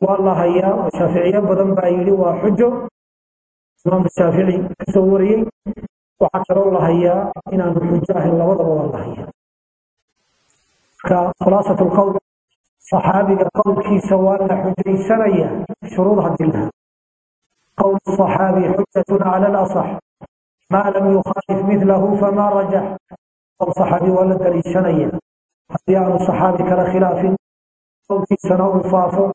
waa la hayaa shaaficiyo badan baa yidhi waa xujo imaam shaafici ka soo wariyey waxaa kaloo la hayaa inaanu xujo ahayn labadaba waa la hayaa. Marka khulaasat lqowl صحابي قول كيس ولا حجي سنية شروط هدلها قول الصحابي حجة على الأصح ما لم يخالف مثله فما رجح قول صحابي ولا دليل سنية هديان الصحابي كلا خلاف قول كيس نوم فافو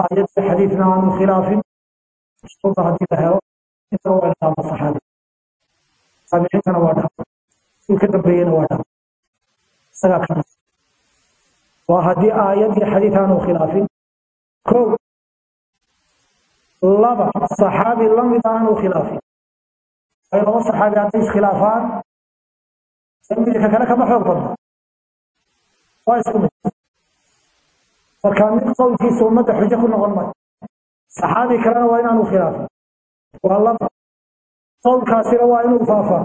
aayadda xadiidna aanu khilaafin shuruudda haddii la helo intaba waa dhaama saxaabi taabiciintana waa dhaama kii ka dambeeyena waa dhaama isagaa ka waa haddii aayad iyo xadiid aanu khilaafin kow laba saxaabi la mid aanu khilaafin. Laba saxaabi hadday iskhilaafaan midka kale kama xoog badna. Waa isku mid. Marka mid qowlkiisa ummadda xujo ku noqon maayo. Saxaabi kalena waa inaanu khilaafin. Waa laba. Qowlkaasina waa inuu faafaa.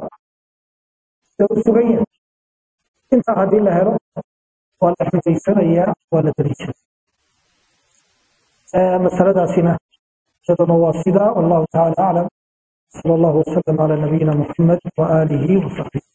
Sugan yahay. Intaa haddii la helo waa la xujaysanayaa waa la dariijana masaladaasina iyaduna waa sidaa wallahu tacaala aclam sala allahu wasalam cala nabiyina muxamed waaalihi wasaxbihi